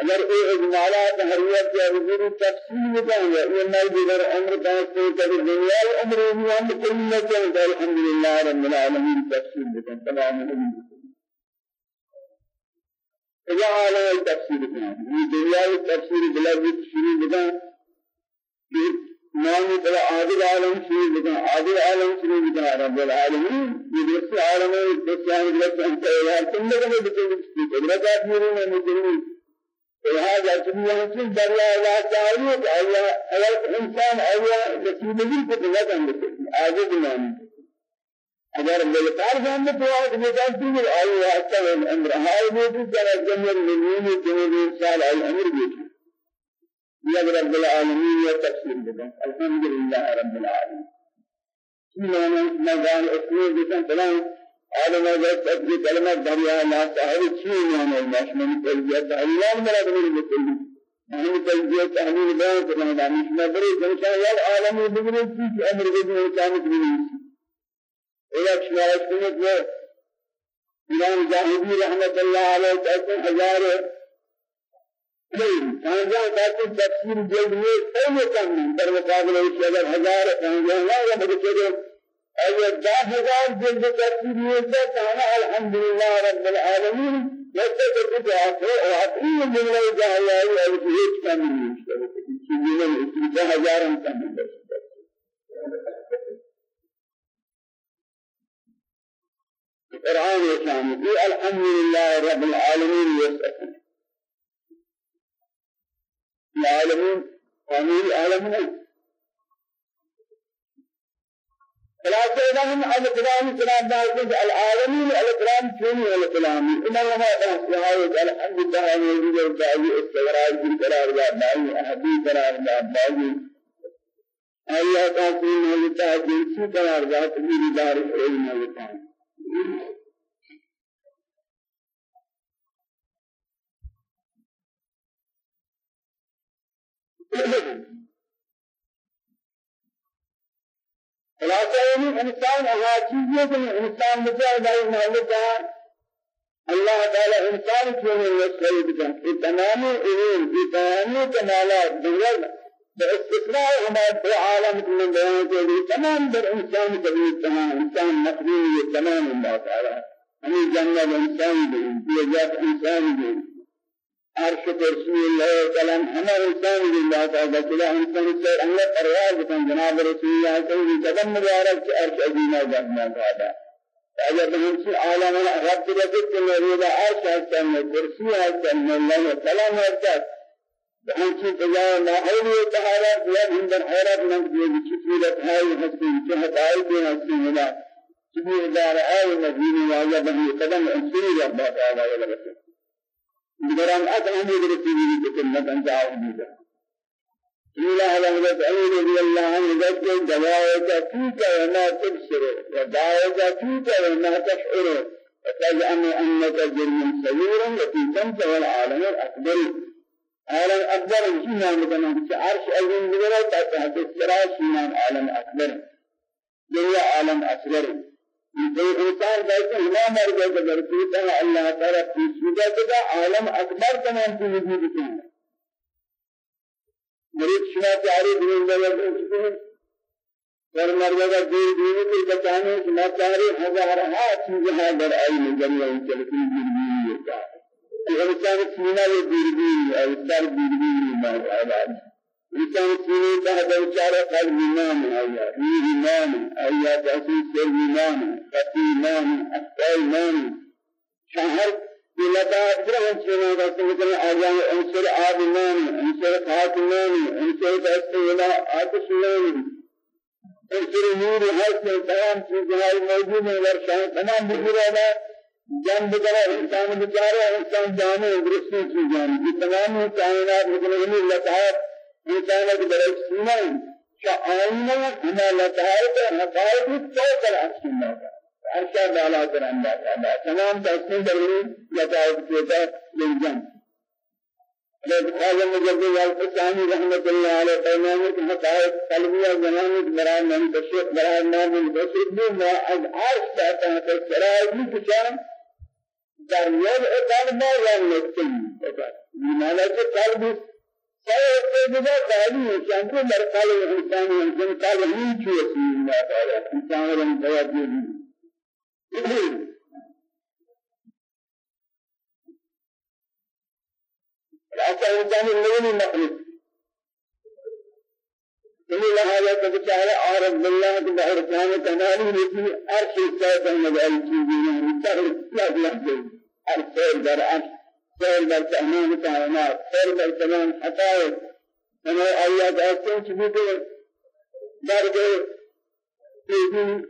اگر اے اجمالات حریت یا وجود تفسیر بتاعي یہ نال دیگر عمر کا سے کبھی دنیا عمر میں ہم کل میں الحمد لله رب العالمين تفسير بتاعي تمام علم إذا على التفسير كان دنيا التفسير بلا شروع بدا نام بلا عادل عالم شروع بدا عادل عالم شروع بدا رب العالمين يدرس عالم الدسان بلا أنت إله كل كم بتقول بلا كافرين مجرمين فهذا جميع كل دريا لا تعالي الله الله إنسان الله نسيب من كل هذا عاجز نام اگر ملکار جان آج مجازی میں آئی واسطہ الأمر. ہائی موجود جرا جمر من جنوب انسان الأمر بیٹی یا رب العالمین یا تفسیر بدا الحمد لله رب العالمين. سنانا مجال اسمه بسن فلان عالم وجد تبدي كلمة دريا لا صاحب شيء يعني المشمل تلبية تعليم مرا بني بتلبي أنا تلبية تحليل بيان كلام دانش ما بري جنسان يا العالم بغير شيء أمر بدون إنسان كبير ایک شمارش کنید وہ امام جاہدی رحمت اللہ علیہ کہتے ہیں ہزار پانجاں کہتے ہیں تفسیر جلد میں کوئی کم نہیں در مقابلہ اس اگر ہزار پانجاں نہ وہ اگر دس ہزار جلد یہ ہے کہنا الحمدللہ رب العالمین جیسے کہ کچھ آتے اور آتی ہے جملہ جاہلہ ہے اور ہیچ کم نہیں ہے چیزیں اس میں ہزار کم نہیں قرآن شامل الحمد لله رب العالمين يسأل العالمين قانون العالمين. خلاصة لهم الكلام كلام بعض العالمين الكلام شنو الكلام إن الله سبحانه الحمد لله موجود الداعي استغراق بالقرار بعد أحاديث قرار بعد آية تاسين ملتا جنسي قرار بعد تبير دار العلم ملتا خلاصہ یہ انسان ہر چیز ہے انسان بچا بھائی مالک ہے اللہ تعالی انسان کو نسل بتا یہ تمام علوم یہ تمام کمالات دنیا باستثناء ہمارے عالم من بیان کے لیے تمام در انسان کبھی تمام إنسان مخلوق تمام اللہ تعالی ہمیں جنت انسان بھی یہ انسان بھی عرش کرسی اللہ کلام ہمیں انسان اللہ تعالی کلا انسان سے اللہ پرواز کن جناب رسول اللہ صلی اللہ علیہ وسلم مبارک سے عرش عظیم جنہ تعالی اگر ہم سے عالم رب رزق کے میرے عرش ہے میں کرسی ہے میں اللہ کلام ہے۔ ہم سے تجا ماحول طہارت یا اندر حیرت من یہ چیزیں ہے ہستی کہ ہتائی کے ہستی ملا چیزیں دار ہے مدینے یا بنی قدم انسانی رب تعالی ولا دران أتى أمي برسولي بكلمة أنت عبدي إلا على حضرت علي رضي الله عنه ذكر دعوك فيك وما تبصر ودعوك فيك وما تشعر. وتزعم أنك جرم صغير وفي شمس والعالم الأكبر. عالم أكبر شيئا مثلا عرش أزم بغير تحت السراء شيئا عالم أكبر. دنيا عالم جو إنسان جیسے امام مر گئے کہ درکیتا ہے اللہ تعالیٰ کی سودہ کدا عالم اکبر تمام کی وجود کی مريد شما تعرف من ذلك در مرد دیر دینی کے بچانے شما تعرف ہزارہا چیزیں در آئی نظریہ چلتی دیر دینی ہوتا ہے انسان سینہ یہ دیر دینی ہے سر دیر دینی ہے انسان سینہ کا بیچارہ قلب ایمان ہے یا روح ایمان ہے یا جیسی سر ایمان قطی ایمان اخطاء ایمان شہر لتا درهم سنة رسول آجان انصر آب ایمان انصر خاک ایمان انصر دست ولا آتش ایمان انصر نور حق تمام چیزیں موجود ہیں ورشاہ تمام بزرگانا جان بکرا إنسان بچارا إنسان جانے درستی چیزیں تمام کائنات مطلب لطائف سینا شاہ آئینہ ہمیں لطائف حقائق تو کر سننا ارشا بالا کران دا تمام تحسین درنی لطائف حضرت خواجہ مجدد الفسانی رحمت اللہ علیہ فرمانے کہ حقائق زمانے کے برائے من تشریف برائے من بشر بھی ما از عرش سرائے بھی کچھ در یاد قلب یا نکتن مانا کہ قلب سائے سے بدا قالی ہے کہ انکو در قلب انسانی انسان قلب نہیں چھو اسی اللہ تعالی انسان رنگ توجہ بھی ایسا انسان نہیں مخلوق إني لهذا تبتعالى عارف بالله بحر كان كمالي نسي أرش السيد المجال الجيدين مستغل لا بلحظة السير در أرش سير در تأمين كائنات سير در تمام حقائق. أنا آيات أسن شبيك درجة تيجي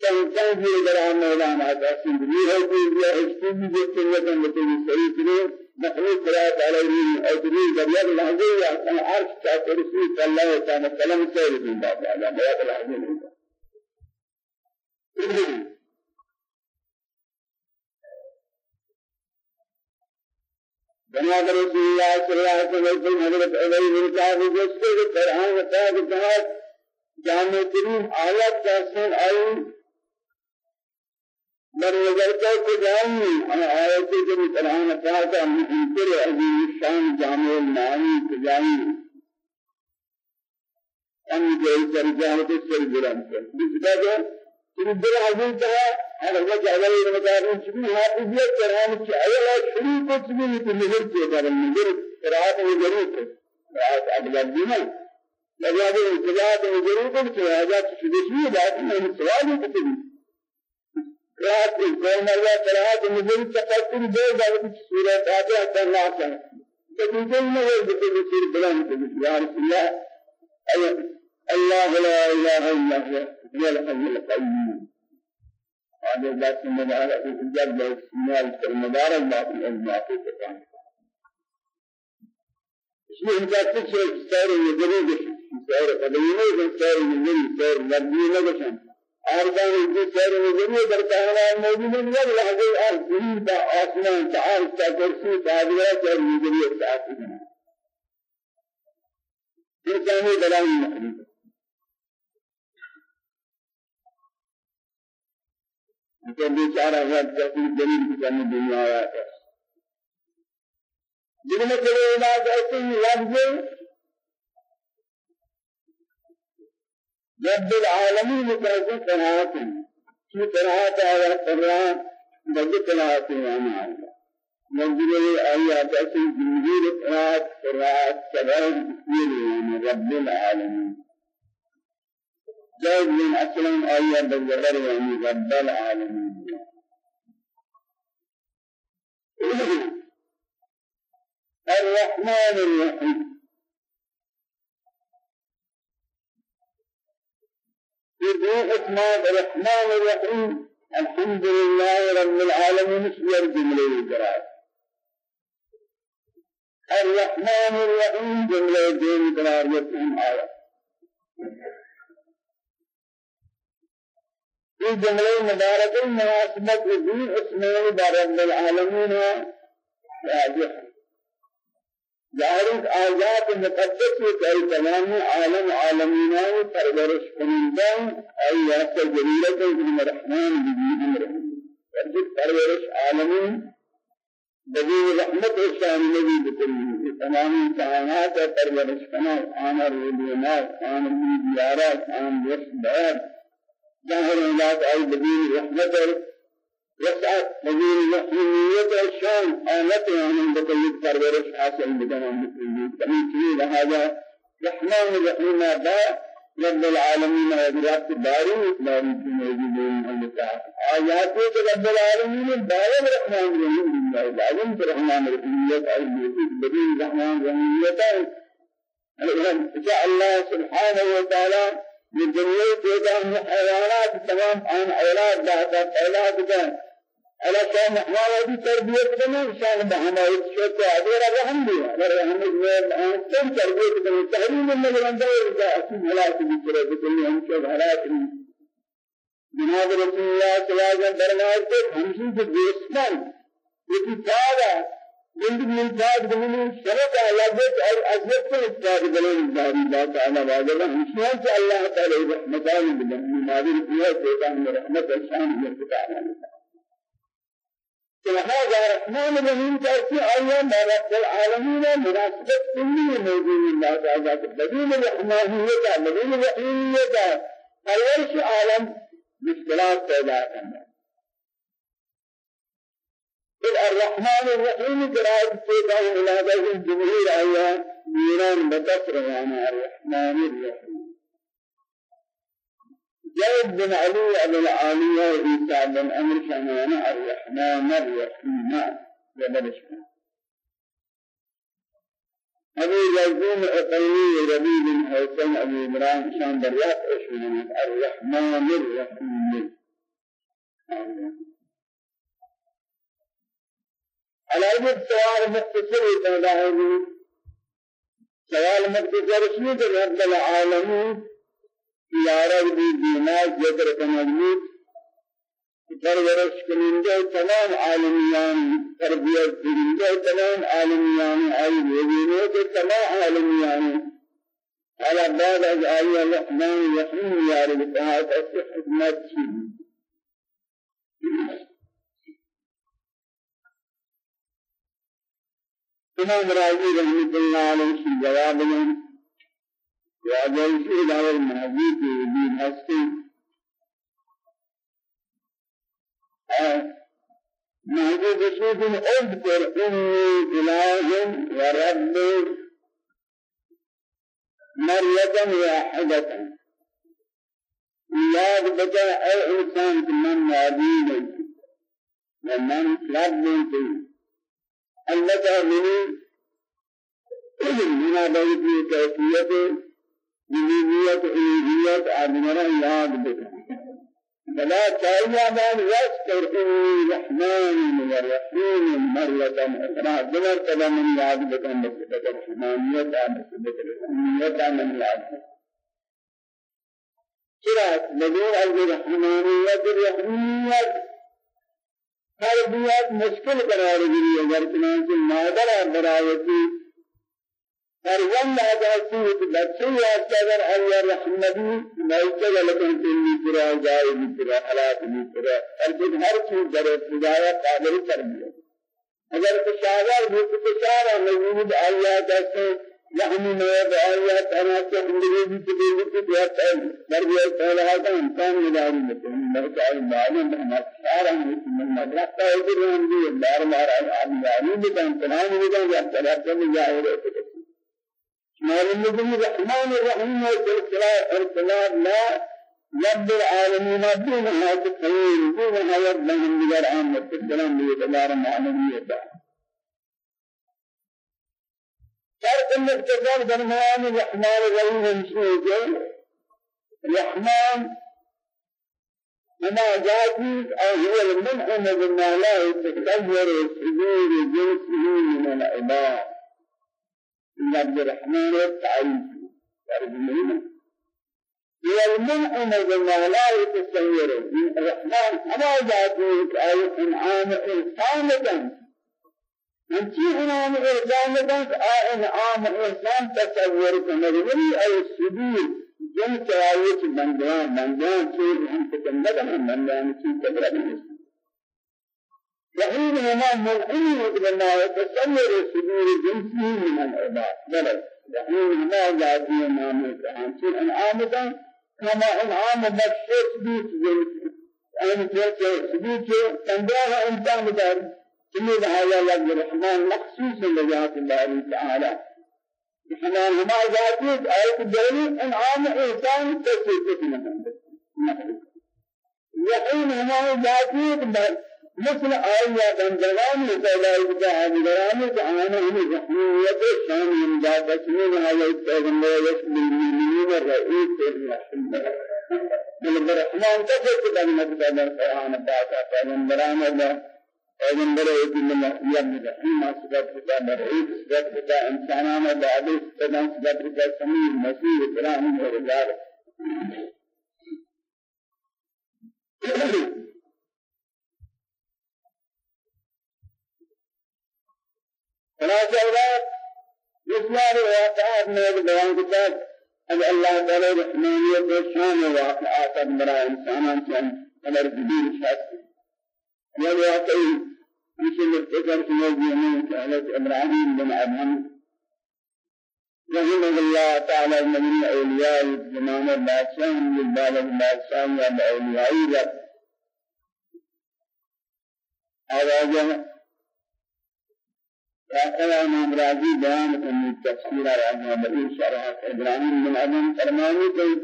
كان كان في در ميدان هذا سندري هو في اجتماع جسد مثل سيد مخلوق قرأت عليه أدري بريد لحظة أن عرش كرسي الله تعالى كلام سير من بعد على بريد لحظة جناب رسول الله صلى الله عليه وسلم حضرت ابي بن كعب جسد قرآن وتاج جهاد جامع ترين آيات كاسين آئی در نظر کو جانی أنا آیت کے قرآن پاک ہم انکر عظیم شان جامع المعانی تجانی ان کے درجہ کے سر بلند ہے اول شروع کو چھ تو نظر کے بارے میں نظر قرات میں ضرور ہے قرات اگلا دین لگا دے قرات میں ضرور کو چھ حاجات شدی بات میں سوال قرات مجھے تفکر دے گا کہ سورہ فاتحہ کرنا ہے تو مجھے نہ ہے کہ سورہ بلند ہے یا رسول اللہ الله لا إله إلا هو. هو الحي القيوم هذا ذات المبارك الجد الاستعمال المبارك ما في المعرفة كان اسمه انت تشير سير يجري سير قديمه سير يجري سير مبني آرزان الجي سير وزنية بركانا موجود من يد لحظة أرض با آسمان تعال تكرسي تابعا سير وزنية ساعتنا إنساني بلاي مخلوق تو بیچارہ ہے جیسی جلیل کی جنگ دنیا آیا ہے جن میں چلے علاج ایسے ہی لفظ رب العالمين متعزز قراءات في قراءات على قراءات بدل قراءات وأنا منزل آيات أسل جمهور قراءات قراءات سبعين بسير وأنا رب العالمين جاءت من أسلم آيات بالجبر وأنا رب العالمين الرحمن الرحيم. في اسماء الرحمن الرحيم الحمد لله رب العالمين سير جملة الجرائم الرحمن الرحيم جملة قرار يتهم آية في جملة مباركة مناسبة دين اسماء رب العالمين واضح ظاهر آیات مقدس کئی تمام عالم عالمینان پرورش کنندان آیات جلیلت ابن الرحمن بن أمر ورد پرورش عالمین بدين رحمت شان نبي بكل تمام كائنات پرورش کنا آن رودینات آن دیارات آن وسبات ظاهر ذات أي بدين رحمت وسعت بدين رحمية شان آنت آن بكل پرورش حاصل بكل تمام چیز لہذا رحمان رحیم با رب العالمين وبرات داري داري موجودين الله آيات رب العالمين داري الرحمن الرحيم بالله لازم الرحمن الرحيم أي بدين الرحمن الرحيم الإمام جاء الله سبحانه وتعالى من دنيا كذا حيوانات تمام؟ عن أولاد بعد أولاد كذا على شان هذه تربية كمان شان بهما يشوف أدير رحم دي رحم دي أن كم تربية كمان تهريم من الأندر إذا أسمع لا تذكر بكل هم شو حالات جناب رسول الله صلى الله عليه وسلم درناك همشي في جسمان يتفاعل جند من بعد من شرط على ذات أزمة الإسلام بلون داري الله تعالى وعلا همشي الله تعالى رحمتان بالله ما بين فيها سيدان رحمة الشام يرتفع هذا الرحمن الرحيم تأتي أيام رب العالمين مناسبة كل موجود الله تعالى بدين الرحمانية بدين الرحيمية الورش عالم مشكلات پیدا کرنا الرحمن الرحیم قرآن سے کہا ملادہ الجمهور آیا میران بطف روانا الرحمن الرحیم زيد بن علي أبو العالية وإيسى بن أمر شمان الرحمن الرحيم. جبل شمان أبي يزيد أقيلي ربي بن حسن أبي إبراهيم شان بريات أشمان الرحمن الرحيم. أجل سؤال مختصر تنظر سؤال مختصر شنو رب العالمين؟ یارگ بھی دینا ذکر کنگی پرورش کنندے تمام عالمیان تربیت کنندے تمام عالمیان آئی بھیجنے کے تمام عالمیان على بعد از آئی الرحمن الرحیم یارگ تحت اس خدمت کی امام راضی رحمت اللہ علیہ کی جواب میں وأجل إلى الماضي في دين هستي. ماضي بشيء أذكر إني إله ورب. مرية واحدة. ياد بتا أي إنسان من معبود ومن رب. الله تعالى من بيت كيفية ربوبیت الوهیت آدمرا یاد بکن بلا چاہیے بان وستر انی رحمان مرلتا أخرى. دمر تبا من یاد بکن بسبت الرحمانیت بسبت الرحمانیت من یاد چرا بدون الرحمانیت الرحمانیت تربیت مشکل قرار گیری اگر چنانچہ مادر برایتی فرزند آجاسی بچه یاد اگر الله رحمتی نیسته لکن تنی ترا جای ترا حالات ترا ارجن هر چیز در خدایا قابل کر دیا اگر کشاور بھی کشاور موجود الله جیسے یعنی میں آیا تنا سے زندگی کی تبدیلی کی دعا ہے مرضی تعالی کا انسان مداری میں مرضی معلوم ہے سارا من مدرسہ ہے کہ ہم بھی بار بار عالم عالم بھی تمام بھی جا رہا ہے جا معلوم ہے الرحمن الرحيم والسلام ارسلات لا رب العالمين دون هذا الخير دون هذا لهم بغير عامة السلام بيتبار معلومية فرق المختصر درمیان الرحمن الرحيم ہمشی الرحمن وما ذاتي أو هو المنعم بما لا يتكبر صدور جنسه من العباد عبد الرحمن التعريف ترجمه هي المنعم بما لا يتصور الرحمن أما ذاته أي إنعام إنسان أنتي إنعام إنسان آ إنعام إنسان تصور كمدني أي السبيل جن سوايت بندان بندان شيء هم تكمل هم بندان شيء تكمل وحين هما ملعين بالله تصور صدور جنسه من العباد بلد وحين هما ذاتي نامه كهانسين انعامتا كما انعام مخصوص بيت جنسه أن تلك سبيت تنباها إنسان بدار سمي هذا لفظ الرحمن مخصوص لذات الله تعالى. الرحمن هما ذاتي آية دولي انعام إنسان تسيطة من يحين هما ذاتي مثل آية بندگان متعلق بجاهدگران تعالى هم رحمية شان امداد اسمين على التغمير المؤمنين الرئيس الرحمن بالرحمن كلمة بدل القرآن باتا پیغمبران الله پیغمبر ایدن الله يم رحیم صفات بتا مرعيد صفات بتا انسانان بعد صفات بتا سميع مسيح إبراهيم ورجال خلاصہ أولاد بسیار واقعات میں بیان کیا ان اللہ تعالی رحمانیت و شان واقعات برا انسانان چن أمر جدید شخص مستقر کی موضوع میں حضرت ابراہیم بن ادهم رحمة. الله تعالى من الأولياء الزمان البادشاہ من بعد البادشاہ والأولياء هذا فأخذ امام راضي بيان من تفسير راجع بني شرح إبراهيم بن آدم فرماني كي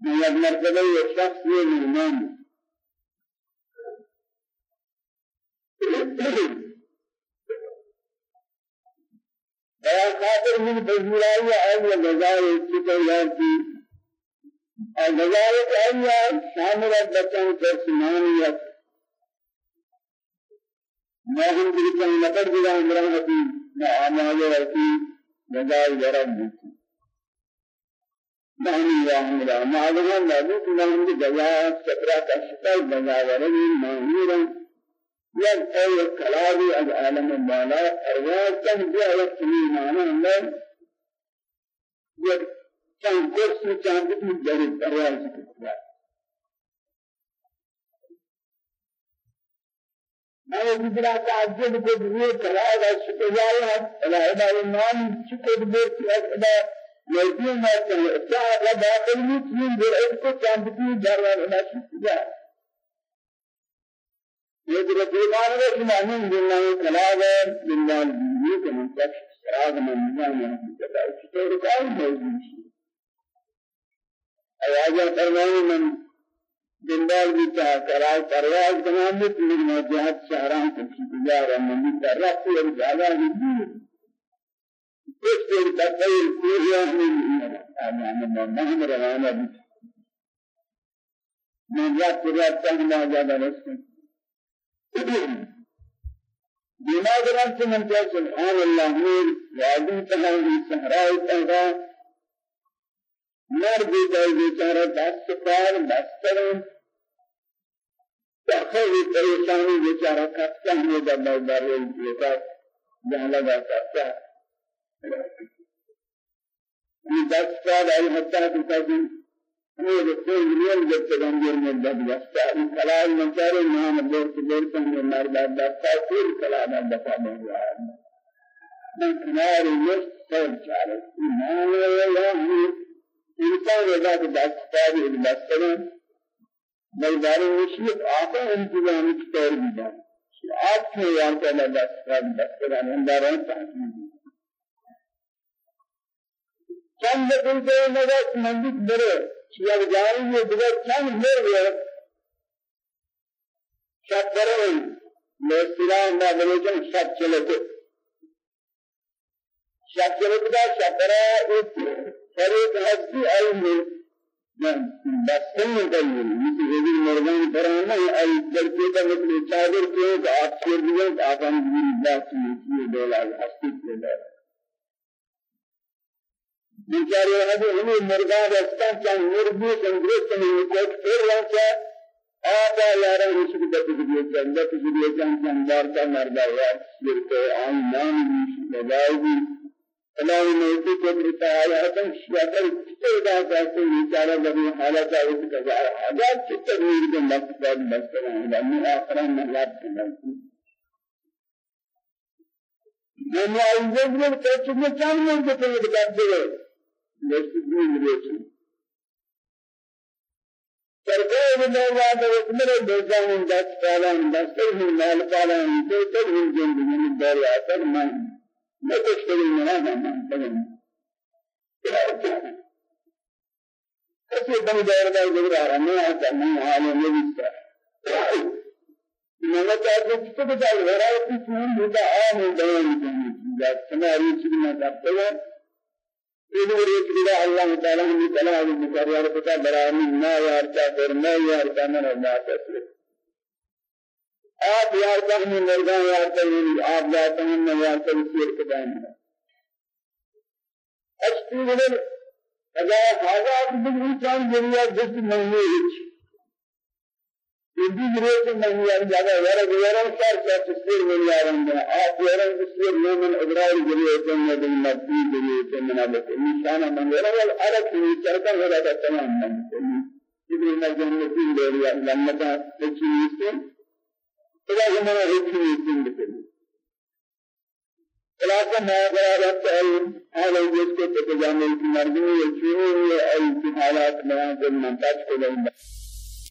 من مرتبه الشخص من بیا خاطر من بزرگی آئی جزائر چکے یارتی اور جزائر آئی شامل بچن ترسمانیت ما هم بيجان مطر بيجان مرامتي ما آمال ورتي جزاء جرام بيجي نحن ياهم لا ما أدري ما بيجي نحن جزاء سكرة كشتا جزاء ورمي ماهيرا يد أي كلامي از عالم المالا أرواح كم جاء وقت مانا الله يد كم كرسي كم بيجي جريد أرواح سكرة أنا بدنا تعجب بدري كلا هذا شكوى هذا لا هذا النام شكوى بدري هذا لكن ما كان ساعة لا باطل مين بدري كو كان بدري جارنا ما شكوى يدري كمان هذا إيمان بالله كلا هذا بالله بدري كمان تك سراغ من إيمان كذا شكوى كان موجود أيها فرمان من بھی چاہ کرائے پرواز تمام موجہت شہران کچھ گزار من جالا نہیں کچھ دیر تقیر کوئی من آمان مہم روانہ بھی من رفت رفت تہنا جادا رسل بما درمت من قال سبحان الله نور وعدو تهاني صحراء تهاني مرد جائے بیچارہ دست پار بستر تخیل پریشانی بیچارہ کستا ہمیں دبا بارے دیتا جہلا با کستا یہ دست پار آئی حتی کتا کہ ہمیں رسول ملین جب تگنجر میں دب دستا ان کلال منچارے نام دور سے دور سے ہمیں مرد دستا پھر کلال دفع بہوا من کنار نفس سر چارے ایمان اللہ انسان رضا کے دستار المسلم ملدار وشیت آقا انتظام کی طور بھی جان آپ کے یار کا دستار دستار انداران تحقیق چند دن سے نگت مندک برے شیعہ جانی یہ دیگر چند مر گئے شب کرے میں سلام نہ بلے جن شب چلے تو شب چلے تو شب کرے طريق هستی علم بسن کلی مثل هذه مردان برانا ای درکی کا مثل چادر کے آپ سے دیا آپ ہم بھی ذات میں دولا ہستی کے دے بیچارے ہیں ہمیں مردان رستہ چاہ مرغی سندرست نہیں کو پھر رہتا آقا یارا رسول بات کریے جنت کریے جان جاندار کا مردا یار سر کو آن نام بھی لگائی الله نے کو بتایا ہے شیعہ استعدا کرتے بیچارہ جب حالت ہے اس کا حالات کی تدبیر کے مقصد مسئلہ ہے ان آخران میں یاد کرنا دنیا الزم کے چنے چاہیے کہ تو یہ بات دے مسجد میں رہتے سرکار نے وعدہ وکمل دوزان دست پالان دست مال پالان تو تب زندگی میں دار آتا من ما تشتغل منانا من بلن كثير بني دائرة دائرة ما هذا ما هذا نبيسا ما تعرف كيف تقول وراء كيسون هذا عام بيان جميل سماري سيدنا دكتور إذا وريت إلى الله تعالى من كلام المكرر كتاب برامي ما يارتا فرما يارتا من الله تسلم آپ یار تک میں مرغا یار تک آپ جاتے ہیں میں یار تک سیر کے دائیں اشتی ولل اگر حاجات بھی چاہیے ذریعہ جس نہیں ہے یہ بھی سے نہیں ہے زیادہ ورا ورا سر کا تصویر میں یار ہیں آپ ورا تصویر میں من ابرار ذریعے سے میں بھی مدی ذریعے سے منا لے نشانہ من ورا وال عرب کی چرتا ہو رہا تمام من ابن الجنة دے رہا لما کا چیز إذا هم هيك يمكن خلاصة ما قرأت هذا الجزء